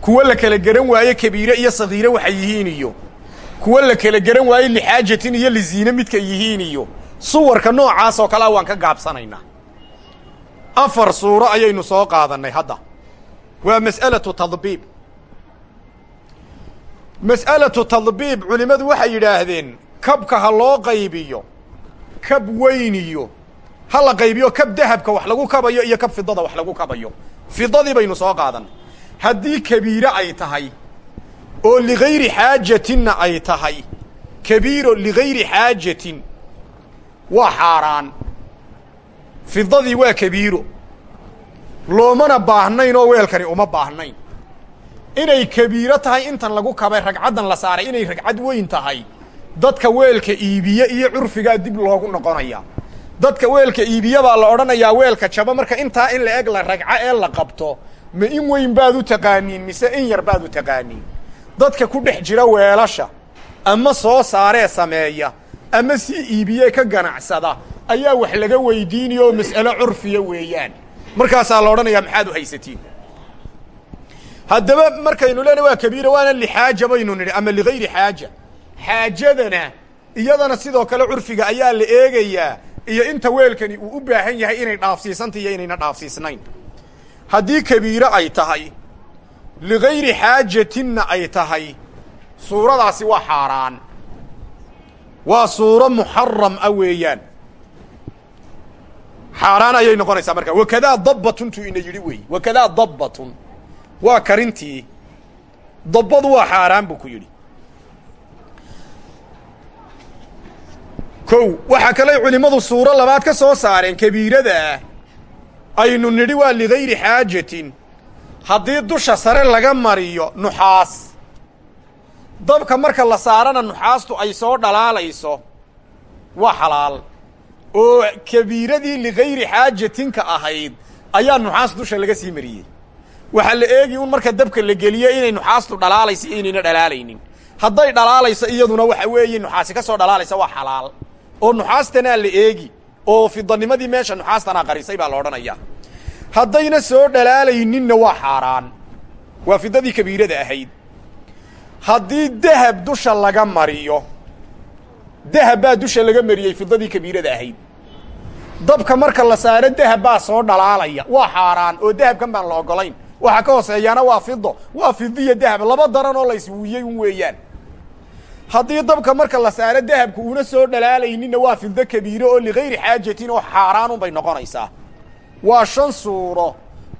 S1: Kuwa la kala garan waaye kabiire iyo sagiire waxay yihiin iyo kuwa la kala garan waaye lixaajatin iyo liziine midka yihiin iyo suwarka noocaas oo kalea waan ka gaabsanaynaa afar suuro ayaynu soo qaadannay hadda. Waa mas'alatu tadbiib. Mas'alatu tadbiib culimmadu waxay yidhaahdeen kabka ha loo qaybiyo kab weyniyo ha la qaybiyo kab dahabka wax lagu kabayo iyo kab fidada wax lagu kabayo. Fidadii baynu soo qaadan haddii kabiire ay tahay oo ligayri xaajatinna ay tahay. Kabiiro ligayri xaajatin waa xaaraan. Fidadii waa kabiiro. Loomana baahnayn oo weelkani uma baahnayn. Inay kabiiro tahay intan lagu kabay ragcaddan la saaray inay ragcad weyn tahay. Dadka weelka iibiye iyo curfigaa dib loogu noqonayaa dadka weelka iibiye baa la odhanayaa weelka jaba marka intaa in la eg la ragco ee la qabto ma in weyn baad u taqaaniin mise in yar baad u taqaaniin dadka ku dhex jira weelasha ama soo saaree sameeya ama si iibiye ka ganacsada ayaa wax laga weydiinaya oo mas'alo curfiya weeyaan. Markaasaa la odhanayaa maxaad u haysatiin? Haddaba markaynu leenahy waa kabiira waana lixaaja baynu nidhi ama ligayri xaaja. Xaajadana iyadana sidoo kale curfiga ayaa la eegayaa iyo inta weelkani uu u baahan yahay inay dhaafsiisanta iyo inayna dhaafsiisnayn. Haddii kabiire ay tahay ligayri xaajatinna ay tahay suuradaasi waa xaaraan waa suuro muxaram a weeyaan xaaraan ayay noqonaysaa markaa wakadaa dabbatuntu ina yidhi weey wakadaa dabbatun waa karintii dabbadu waa xaaraan buu ku yidhi kow waxaa kaley culimmadu suuro labaad ka soo saareen kabiirada ah aynu nidhi waa ligayri xaajatin haddii dusha sare laga mariyo nuxaas dabka marka la saarana nuxaastu ay soo dhalaalayso waa xalaal. Oo kabiiradii ligayri xaajatinka ahayd ayaa nuxaas dusha laga sii mariyey. Waxaa la eegi un marka dabka la geliyo inay nuxaastu dhalaalayso iyo inayna dhalaalaynin. Hadday dhalaalayso iyaduna waxa weeye nuxaasi ka soo dhalaalaysa waa xalaal. Oo nuxaastanaa la eegi oo fidanimadii meesha nuxaastanaa qarisay baa la odhanayaa haddayna soo dhalaalayninna waa xaaraan. Waa fidadii kabiirada ahayd. Haddii dahab dusha laga mariyo dahab baa dusha laga mariyey fidadii kabiirada ahayd. Dabka marka la saaro dahab baa soo dhalaalaya. Waa xaaraan oo dahabkan baan la ogolayn waxaa ka hooseeyaana waa fido waa fidiya dahab. Laba daran oo la iswiyey un weeyaan. Haddii dabka marka la saaro dahabka uuna soo dhalaalayninna waa fido kabiire oo ligayri xaajatin oo xaaraanun bay noqonaysaa waa shan suuro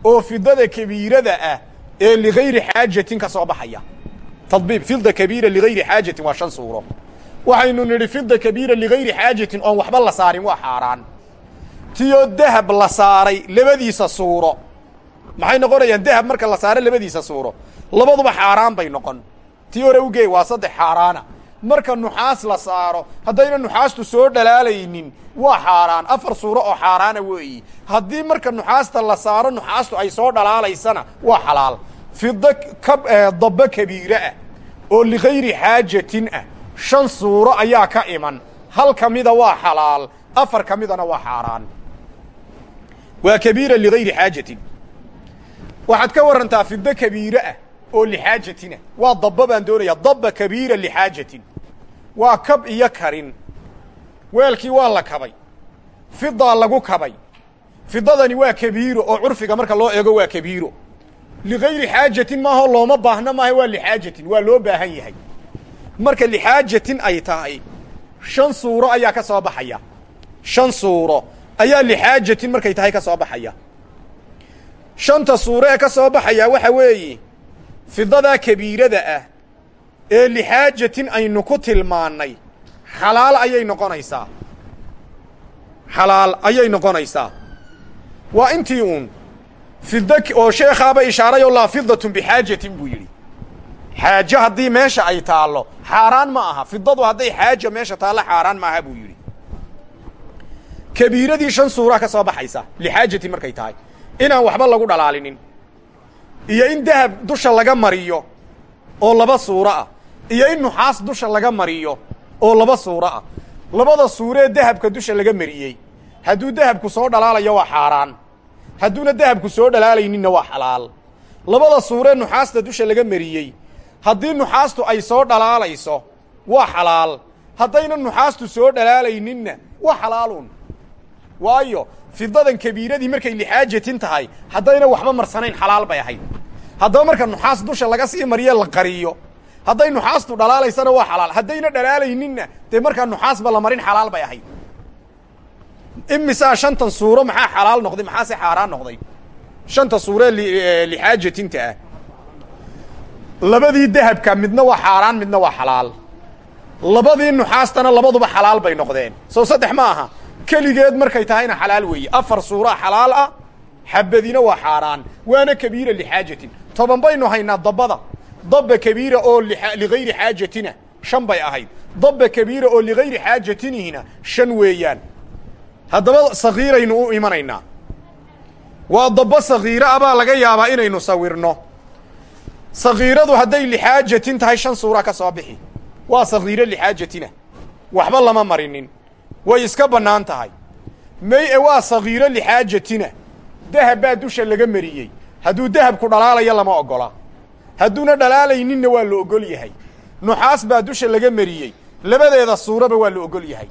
S1: oo fidada kabiirada ah ee ligayri xaajatin ka soo baxaya. Tadbiib fida kabiira ligayri xaajatin waa shan suuro. Waxaynu nidhi fida kabiira ligayri xaajatin oon waxba la saarin waa xaaraan. Tiyoo dahab la saaray labadiisa suuro. Maxay noqonayaan dahab marka la saaro labadiisa suuro? Labaduba xaaraan bay noqon. Tii hore ugeey waa saddex xaaraana marka nuxaas la saaro haddayna nuxaastu soo dhalaalaynin waa xaaraan. Afar suuro oo xaaraana weeyi. Haddii marka nuxaasta la saaro nuxaastu ay soo dhalaalaysana waa xalaal. Fida ka dabba kabiire ah oo ligayri xaajatin ah shan suuro ayaa ka iman. Hal ka mida waa xalaal afar ka midana waa xaaraan. Waa kabiira ligayri xaajatin. Waxaad ka warantaa fida kabiire ah oo lixaajatina waa dabba baan doonayaa dabba kabiira lixaajatin waa kab iyo karin. Weelkii waa la kabay. Fidaa lagu kabay. Fidadani waa kabiiro oo curfiga marka loo eego waa kabiiro. Ligayri xaajatin maaho looma baahno maaha waa lixaajatin waa loo baahan yahay. Marka lixaajatin ay tahay shan suuro ayaa ka soo baxaya. Shan suuro ayaa lixaajatin markay tahay ka soo baxaya. Shanta suuro ee ka soo baxaya waxa weeye fidadaa kabiirada ah ee lixaajatin aynu ku tilmaannay. Xalaal ayay noqonaysaa. Xalaal ayay noqonaysaa. Waa intii uun fida oo sheekhaaba ishaaray oo laa fidatun bixaajatin buu yidhi. Xaajo haddii meesha ay taallo xaaraan ma aha. Fidadu hadday xaaja meesha taallo xaaraan maaha buu yidhi. Kabiiradii shan suuraa ka soo baxaysa lixaajatin markay tahay inaan waxba lagu dhalaalinin. Iyo in dahab dusha laga mariyo oo laba suuro ah iyo in nuxaas dusha laga mariyo oo laba suuro ah. Labada suuree dahabka dusha laga mariyey. Hadduu dahabku soo dhalaalayo waa xaaraan. Hadduuna dahabku soo dhalaalayninna waa xalaal. Labada suuree nuxaasta dusha laga mariyey. Haddii nuxaastu ay soo dhalaalayso waa xalaal. Haddayna nuxaastu soo dhalaalayninna waa xalaaluun. Waayo fidadan kabiiradii markay lixaajatin tahay haddayna waxba marsanayn xalaal bay ahayd. Haddaba marka nuxaas dusha laga sii mariyo la qariyo hadday nuxaastu dhalaalaysana waa xalaal. Haddayna dhalaalayninna dee markaa nuxaasba la marin xalaal bay ahayd. Imisaa shantan suuro maxaa xalaal noqday? Maxaase xaaraan noqday? Shanta suuree lixaajatinta ah. Labadii dahabka midna waa xaaraan midna waa xalaal. Labadii nuxaastana labaduba xalaal bay noqdeen. Soo saddex ma aha. Keligeed markay tahayna xalaal weeye afar suuraa xalaal ah xabadina waa xaaraan. Waana kabiira lixaajatin. Toban baynu haynaa dabbada dabba kabiira oo ligayri xaajatina shan bay ahayd. Dabba kabiira oo ligayri xaajatinihina shan weeyaan haddaba sagiiraynu u imanaynaa waa dabbo sagiiro ah baa laga yaabaa inaynu sawirno. Sagiiradu hadday lixaajatin tahay shan suura ka soo bixi. Waa sagiiro lixaajatina waxba lama marinin. Way iska bannaan tahay. May e waa sagiiro lixaajatina dahab baa dusha laga mariyey. Hadduu dahabku dhalaalayo lama oggola hadduuna dhalaalayninna waa la ogol yahay. Nuxaas baa dusha laga mariyey. Labadeeda suuraba waa la ogol yahay.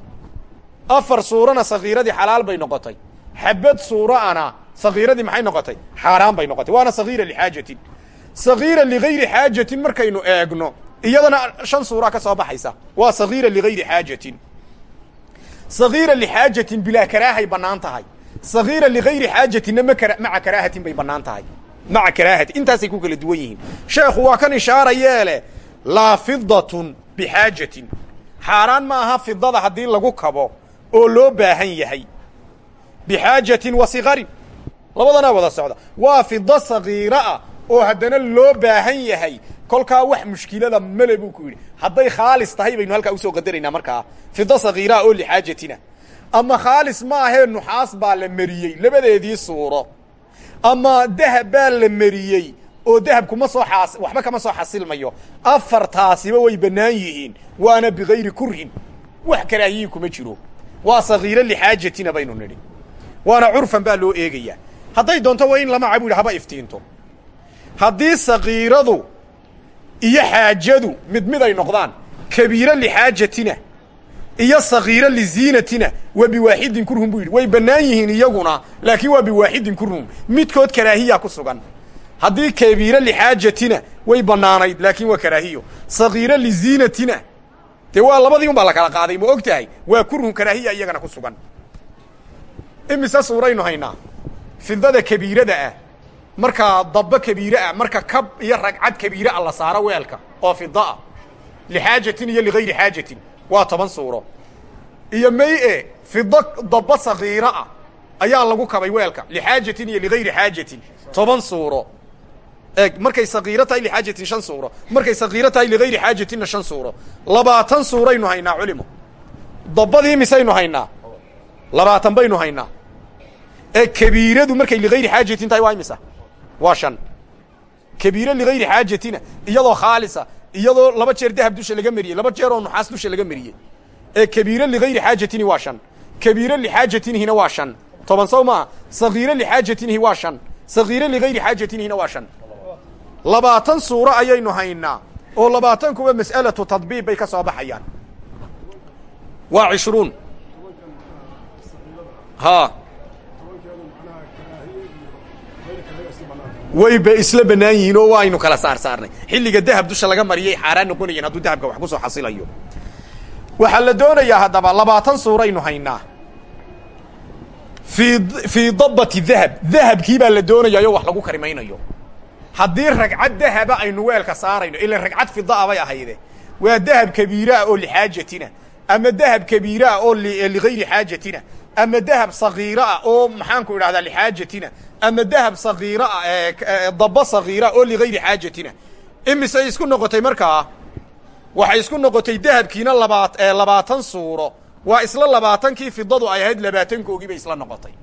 S1: Afar suurana sagiiradii xalaal bay noqotay. Xabad suuraana sagiiradii maxay noqotay? Xaaraan bay noqotay. Waana sagiira lixaajatin sagiira ligayri xaajatin markaynu eegno iyadana shan suura ka soo baxaysa. Waa sagiira ligayri xaajatin. Sagiira lixaajatin bilaa karaahay bannaan tahay. Sagiira ligayri xaajatinna maca karaahatin bay bannaan tahay maca karaahati intaasay ku kala duwan yihiin sheekhu waa kan ishaarayee leh laa fidatun bixaajatin xaaraan ma aha fidada haddii lagu kabo oo loo baahan yahay bixaajatin wa sikarin labadanaa wada socda waa fida sagiira ah oo haddana loo baahan yahay kolkaa wax mushkilada male buu ku yidhi hadday khaalis tahay baynu halkaa u soo qadaraynaa markaa fida sagiiraa oo lixaajatina ama khaalis ma nuxaas baa la meriyey labadeedii suuro ama dahab baa la meriyey oo dahabku ma soo xaas waxba kama soo xasilmayo. Afartaasiba way bannaan yihiin waana bigayri kurhin wax karaahiyi kuma jiro. Waa sagiiro lixaajatina baynu nidhi. Waana curfan baa loo eegayaa. Hadday doonto waa in lama cabu yidhi haba iftiinto. Haddii sagiiradu iyo xaajadu mid mid ay noqdaan kabiiro lixaajatina iyo sagiiro liziinatina waa biwaaxidin kurhum buu yidhi. Way bannaan iyaguna laakiin waa biwaaxidin kurhum midkood karaahiya ku sugan. Haddii kabiiro lixaajatina way bannaanayd laakiin waa karaahiyo. Sagiiro liziinatina dee waa labadii un la kala qaaday ma og tahay waa kurhum karaahiya iyagana ku sugan. Imise suuraynu haynaa fidada kabiirada ah markaa dabbo kabiire ah marka kab iyo ragcad kabiire ah la saaro weelka oo fida ah lixaajatin iyo ligayri xaajatin waa toban suuro. Iyo may e fido dabbo sagiiro ah ayaa lagu kabay weelka lixaajatin iyo ligayri xaajatin toban suuro. Eeg markay sakiiro tahay lixaajatin shan suuro. Markay sakiiro tahay ligayri xaajatinna shan suuro. Labaatan suuraynu haynaa culimo dabbadii misaynu haynaa. Labaatan baynu haynaa. Ee kabiiradu markay ligayri xaajatin tahay waa imisa? Waa shan. Kabiire ligayri xaajatina iyadoo khaalisa iyadoo laba jeer dahab dusha laga mariyey laba jeer oo nuxaas dusha laga mariyey. Ee kabiire ligayri xaajatinihi waa shan. Kabiire lixaajatinihina waa shan. Toban sow maaha sakiire lixaajatinihi waa shan. Sakiire ligayri xaajatinihina waa shan. Labaatan suuro ayaynu haynaa oo labaatan kuwa mas'alatu tadbiib bay ka soo baxayaan. Waa cishruun. Haa wayba isla bannaan yihiin oo waaynu kala saar saarnay xilliga dahab dusha laga mariyay xaaraan noqonayeen hadduu dahabka wax ku soo xasilayo. Waxaa la doonayaa haddaba labaatan suuraynu haynaa. Fii fii dabbati dahab dahabkii baa la doonayaa oo wax lagu karimaynayo. Haddii ragcad dahaba aynu weelka saarayno ila ragcad fidaa bay ahayde waa dahab kabiiraah oo lixaajatina ama dahab kabiiraah oo ligayri xaajatina ama dahab sagiiraah oo maxaanku idhahdaa lixaajatina ama dahab sagiiraah daba sagiira oo ligayri xaajatina. Imisay isku noqotay markaa waxay isku noqotay dahabkiina labaat labaatan suuro. Waa isla labaatankii fidadu ay ahayd labaatankoogii bay isla noqotay.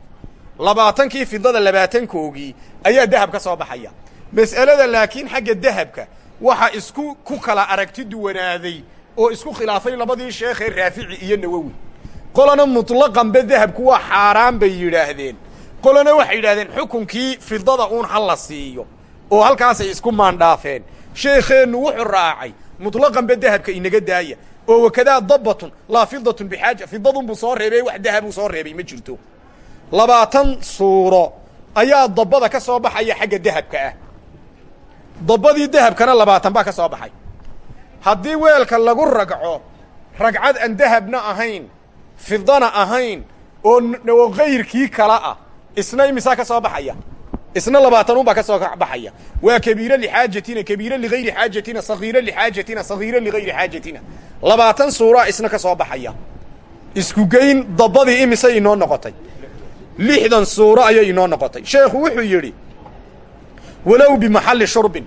S1: Labaatankii fidada labaatankoogii ayaa dahab ka soo baxaya. Mas'alada laakiin xagga dahabka waxa isku ku kala aragti duwanaaday oo isku khilaafay labadii sheekhee raafici iyo nawowi. Qolana mutlaqanba dahabku waa xaaraan bay yidhaahdeen qolana waxay yidhahdeen xukunkii fidada uun ha la siiyo oo halkaasay isku maandhaafeen sheekheennu wuxuu raacay mutlaqanba dahabka inaga daaya oo wakadaa dabbatun laa fidatun bixaaja fidadunbuu soo reebay wax dahabuu soo reebay ma jirto. Labaatan suuro ayaa dabbada ka soo baxaya xagga dahabka ah. Dabbadii dahabkana labaatan baa ka soo baxay. Haddii weelka lagu ragco ragcad aan dahabna ahayn fidana ahayn oo oo kayrkii kala ah isna imisaa ka soo baxaya. Isna labaatan unbaa ka soo baxaya. Waa kabiire lixaajatina kabiire ligayri xaajatina sagiire lixaajatina sagiire ligayri xaajatina. Labaatan suuraa isna ka soo baxaya. Isku geyn dabbadii imisay inoo noqotay. Lixdan suuro ayay inoo noqotay. Sheekhu wuxuu yidhi walow bimaxalli shurbin.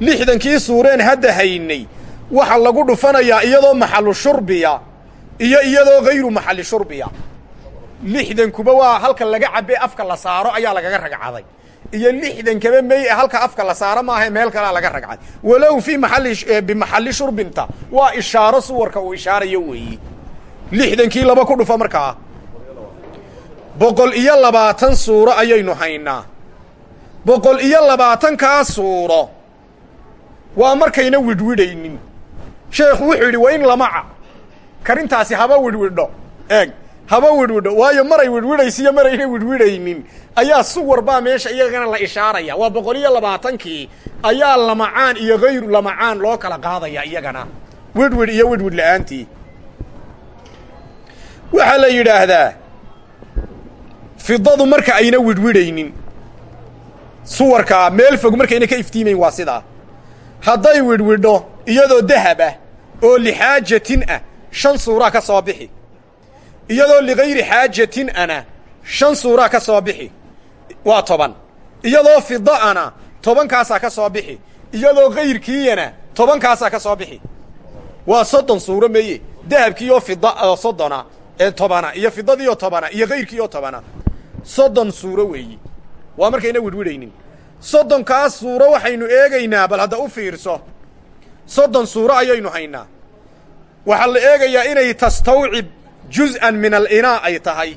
S1: Lixdankii suureen hadda haynay waxa lagu dhufanayaa iyadoo maxallu shurbiya iyo iyadoo hayru maxalli shurbiya lixdankuba waa halka laga cabbe afka la saaro ayaa lagaga ragcaday iyo lixdankaba mey halka afka la saaro maahae meel kalea laga ragcay walow fii maali bimaxalli shurbinta waa ishaaro suwarka uu ishaarayo weeyi. Lixdankii laba ku dhufa markaa. Boqol iyo labaatan suuro ayaynu haynaa. Boqol iyo labaatankaa suuro waa markayna widhwidhaynin sheekhu wuxuu yidhi waa in lamaca. Karintaasi haba widhwidho eeg haba widhwidho waayo maray widhwidhaysiiyo marayna widhwidhaynin ayaa suwar baa meesha iyagana la ishaaraya. Waa boqol iyo labaatankii ayaa lamacaan iyo hayru lamacaan loo kala qaadaya iyagana. Widhwidh iyo widhwidh la'aantii. Waxaa la yidhaahdaa fidadu marka ayna widhwidhaynin suwarkaa meel fog markayna ka iftiimayn waa sidaa. Hadday widhwidho iyadoo dahab ah oo lixaajatin ah shan suuraa ka soo bixi iyadoo ligayri xaajatin ana shan suuraa ka soo bixi waa toban. Iyadoo fida'ana tobankaasaa ka soo bixi. Iyadoo kayrkiiyana tobankaasaa ka soo bixi. Waa soddon suuro meeye dahabkiioo fida soddona ee tobana iyo fidadiioo tobana iyo kayrkiioo tobana. Soddon suuro weeyi. Waa markayna widhwidhaynin soddonkaas suuro waxaynu eegaynaa bal hadda u fiirso. Soddon suuro ayaynu haynaa. Waxaa la eegayaa inay tastawcib juz'an min alinaa ay tahay.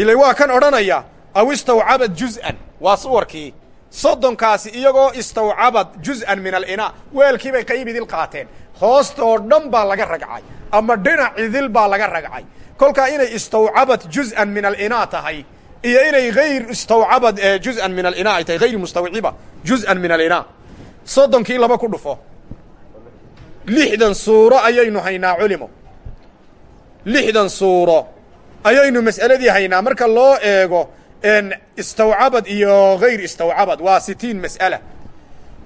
S1: Ila waa kan odhanaya aw istawcabad juz'an. Waa suwarkii. Soddonkaasi iyagoo istawcabad juz'an min alinaa. Weelkii bay qayb idil qaateen. Hoostoo dhan baa laga ragcay ama dhinac idil baa laga ragcay. Kolkaa inay istawcabad juz'an min alinaa tahay iyo inay hayr istawcabad juz'an min alinaa ay tahay hayr mustawciba juz'an min alinaa. Soddonkii laba ku dhufo. Lixdan suuro ayaynu haynaa culimo lixdan suuro. Ayaynu mas'aladii haynaa. Marka loo eego istawcabad iyo hayr istawcabad waa sitiin mas'ala.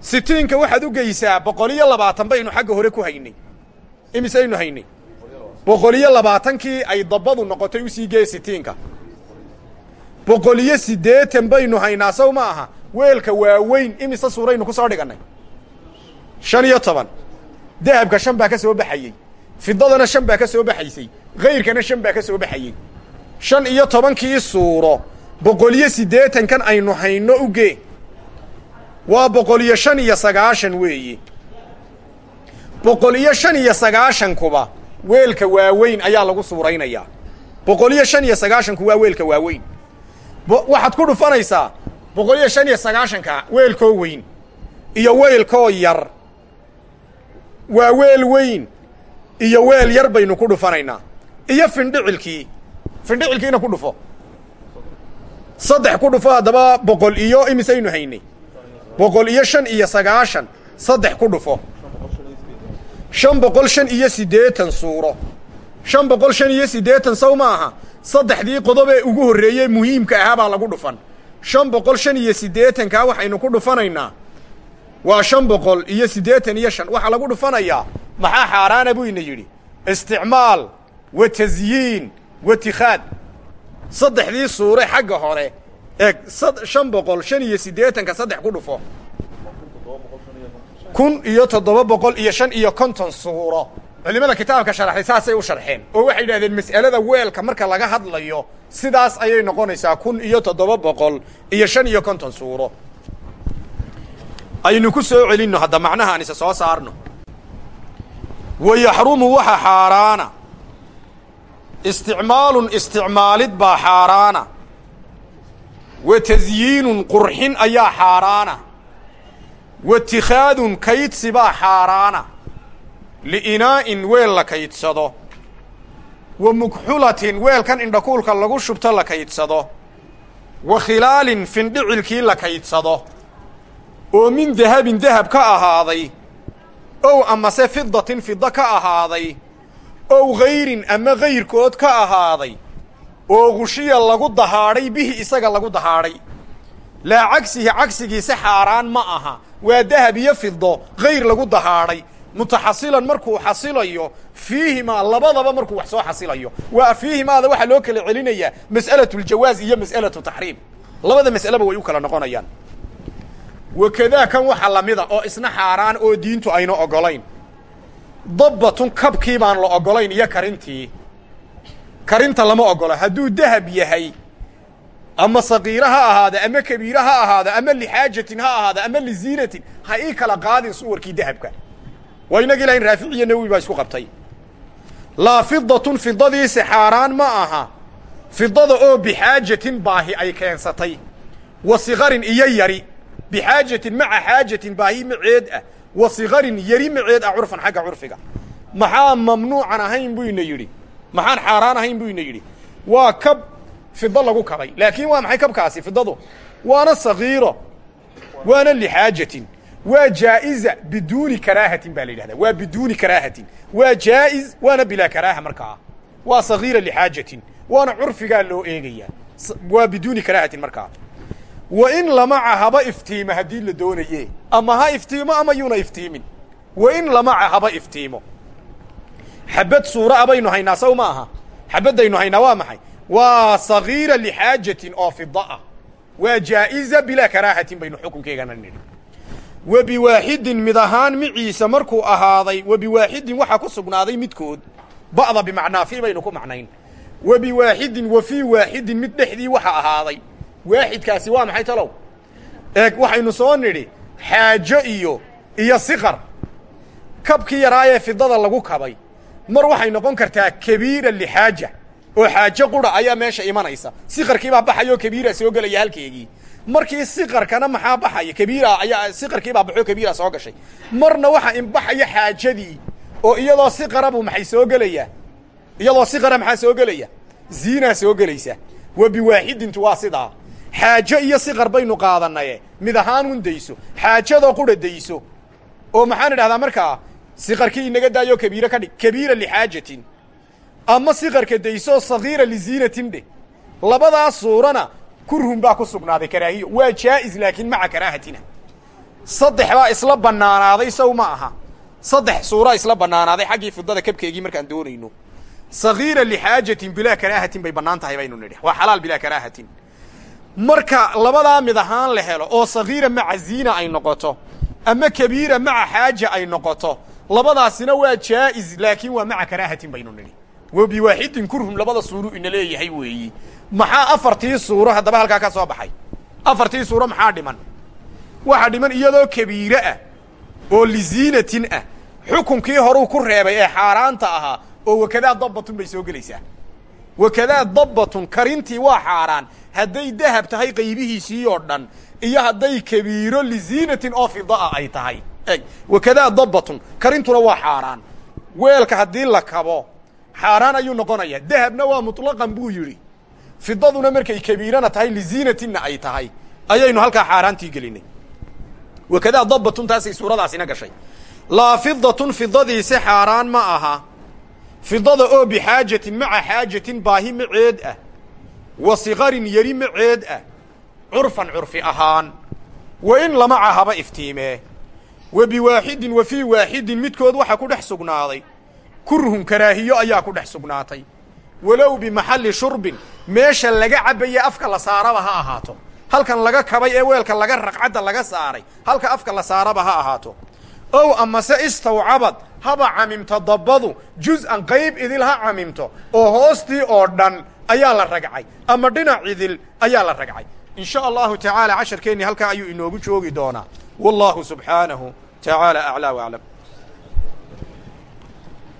S1: Sitiinka waxaad u geysaa boqol iyo labaatan baynu xagga hore ku haynay. Imisaynu haynay. Boqol iyo labaatankii ay dabbadu noqotay u sii gee sitiinka boqol iyo siddeetan baynu haynaa sow ma aha. Weelka waaweyn imise suuraynu ku soo dhigannay shan iyo toban. Dahabka shan baa ka soo baxayey fidadana shan baa ka soo baxaysay kayrkana shan baa ka soo baxayey shan iyo tobankii suuro boqol iyo siddeetankan aynu hayno ugee waa boqol iyo shan iyo sagaashan weeye boqol iyo shan iyo sagaashankuba weelka waaweyn ayaa lagu suuraynayaa boqol iyo shan iyo sagaashanku waa weelka waaweyn waxaad ku dhufanaysaa boqol iyo shan iyo sagaashanka weelkoo weyn iyo weelkoo yar waa weel weyn iyo weel yar baynu ku dhufanaynaa. Iyo findhicilkii. Findhicilkiina ku dhufo. Saddex ku dhufo haddaba boqol iyo imisaynu haynay. Boqol iyo shan iyo sagaashan saddex ku dhufo. Shan boqol shan iyo siddeetan suuro. Shan boqol shan iyo siddeetan saw ma aha. Saddexdii qodob ee ugu horreeyey muhiimka ahaa baa lagu dhufan. Shan boqol shan iyo siddeetankaa waxaynu ku dhufanaynaa. Waa shan boqol iyo siddeetan iyo shan. Waxaa lagu dhufanayaa maxaa xaaraana buu ina yidhi isticmaal wa tasyiin wa tikhaad saddexdii suure xagga hore eeg shan boqol shan iyo siddeetanka saddex ku dhufo. Kun iyo toddoba boqol iyo shan iyo konton suuro. Culimada kitaabka sharaxday saasay u sharxeen oo waxay yidhahdeen mas'alada weelka marka laga hadlayo sidaas ayay noqonaysaa kun iyo toddoba boqol iyo shan iyo konton suuro. Aynu ku soo celinno hadda macnahaan isa soo saarno wa yaxrumu waxa xaaraana isticmaalun isticmaalid baa xaaraana wa tasyiinun qurxin ayaa xaaraana wa itikhaadun kaydsi baa xaaraana liinaa'in weel la kaydsado wa mukxulatin weelkan indhakuulka lagu shubto la kaydsado wa khilaalin findhicilkii la kaydsado oo min dahabin dahab ka ahaaday ow amase fidatin fida ka ahaaday ow hayrin ama kayrkood ka ahaaday oo gushiya lagu dahaadhay bihi isaga lagu dahaadhay laa cagsihi cagsigiise xaaraan ma aha. Waa dahab iyo fido hayr lagu dahaadhay mutaxasilan markuu xasilayo fiihimaa labadaba markuu wax soo xasilayo. Waa fiihimaada waxaa loo kala celinayaa mas'alatu ljawaaz iyo mas'alatu taxriim labada mas'aleba way u kala noqonayaan wakadaa kan waxa lamida oo isna xaaraan oo diintu ayna ogolayn. Dabbatun kabkii baan la ogolayn iyo karintii. Karinta lama ogola. Hadduu dahab yahay ama saqiira ha ahaada ama kabiira ha ahaada ama lixaajatin ha ahaada ama liziinatin ha ii kala qaadin suwarkii dahabka. Waa inagi ilahin raaficiyo nawowi baa isku qabtay. Laa fidatun fidadiise xaaraan ma aha. Fidada oo bixaajatin baahi ay keensatay. Wa sikarin iyo yari bixaajatin maca xaajatin baahi maceed ah wa sikarin yari maceed ah curfan xagga curfiga maxaa mamnuucan ahayn buu ina yidhi maxaan xaaraan ahayn buu ina yidhi waa kab fido lagu kabay laakiin waa maxay kabkaasi fidadu waana sagiiro waana lixaajatin waa jaa'iza biduuni karaahatin baa la yidhahdaa waa biduuni karaahatin waa jaa'iz waana bilaa karaaha markaa waa sagiira lixaajatin waana curfigaa loo eegayaa waa biduuni karaahatin markaa wa in lamaca haba iftiimo haddii la doonaye ama ha iftiimo ama yuuna iftiimin. Wa in lamaca haba iftiimo. Xabad suura a baynu haynaa saw ma aha. Xabaddaynu haynaa waa maxay? Waa sagiira lixaajatin oo fida ah waa jaa'iza bilaa karaahatin baynu xukunkeegana nidhi. Wa biwaaxidin mid ahaan miciisa markuu ahaaday wa biwaaxidin waxaa ku sugnaaday midkood ba'da bimacnaa fii baynu ku macnayn. Wa biwaaxidin wa fii waaxidin mid dhexdii waxa ahaaday waaxidkaasi waa maxay talow? Eeg waxaynu soo nidhi xaajo iyo iyo sikar kabkii yaraayee fidada lagu kabay. Mar waxay noqon kartaa kabiira lixaaja oo xaajo qura ayaa meesha imanaysa. Sikarkiibaa baxayoo kabiira soo gelaya halkeegii markii sikarkana maxaa baxaya? Kabiira ayaa sikarkiibaa baxoo kabiira soo gashay. Marna waxa inbaxaya xaajadii oo iyadoo sikara buu maxay soo gelayaa iyadoo sikara maxaa soo gelaya? Ziinaa soo gelaysa. Wa biwaaxidintu waa sidaa xaajo iyo sikar baynu qaadanaye. Mid ahaan un dayso xaajadoo qura dayso. Oo maxaan idhahdaa markaa sikarkii inaga daayoo kabiiro ka dhig kabiira lixaajatin ama sikarka dayso sagiira liziinatin dheh. Labadaas suurana kurhun baa ku sugnaaday karaahiyo. Waa jaa'iz laakiin maca karaahatina. Saddex baa isla bannaanaaday saw ma aha. Saddex suura isla bannaanaaday xaggii fidada kabkeegii markaan doonayno. Sagiira lixaajatin bilaa karaahatin bay bannaan tahay nidhi. Waa xalaal bilaa karaahatin marka labadaa mid ahaan la helo oo sagiira maca ziina ay noqoto ama kabiira maca xaaja ay noqoto labadaasina waa jaa'is laakiin waa maca karaahatin baynu nidhi. Wa biwaaxidin kurhum labada suuru ina leeyahay weeyi. Maxaa afartii suuro haddaba halkaa ka soo baxay. Afartii suuro maxaa dhiman? Waxaa dhiman iyadoo kabiire ah oo liziinatin ah. Xukunkii horuu ku reebay ee xaaraanta ahaa oo wakadaa dabbatun bay soo gelaysaa. Wakadaa dabbatun karintii waa xaaraan hadday dahab tahay qaybihiisii oo dhan iyo hadday kabiiro liziinatin oo fidaa ay tahay. Eg wakadaa dabbatun karintuna waa xaaraan. Weelka haddii la kabo xaaraan ayuu noqonayaa. Dahabna waa muطlaqan buu yidhi. Fidaduna markay kabiirana tahay liziinatinna ay tahay. Ayaynu halkaa xaaraantii gelinay. Wakadaa dabbatun taasay suuradaasina gashay. Laa fidatun fidadiisi xaaraan ma aha. Fidada oo bixaajatin maca xaajatin baahi maceed ah wa sikarin yari maceed ah curfan curfi ahaan wa in lamaca haba iftiimee wa biwaaxidin wa fii waaxidin midkood waxaa ku dhex sugnaaday kurhun karaahiyo ayaa ku dhex sugnaatay. Walow bimaxalli shurbin meesha laga cabbaye afka la saaraba ha ahaato. Halkan laga kabay ee weelka laga raqcadda laga saaray halka afka la saaraba ha ahaato. Ow amase istawcabad haba camimto dabbadu juz-an qayb idil ha camimto oo hoostii oo dhan ayaa la ragcay ama dhinac idil ayaa la ragcay in sha allahu tacaala casharkeennii halkaa ayuu inoogu joogi doonaa. Wallahu subxaanahu tacaala aclaa waclam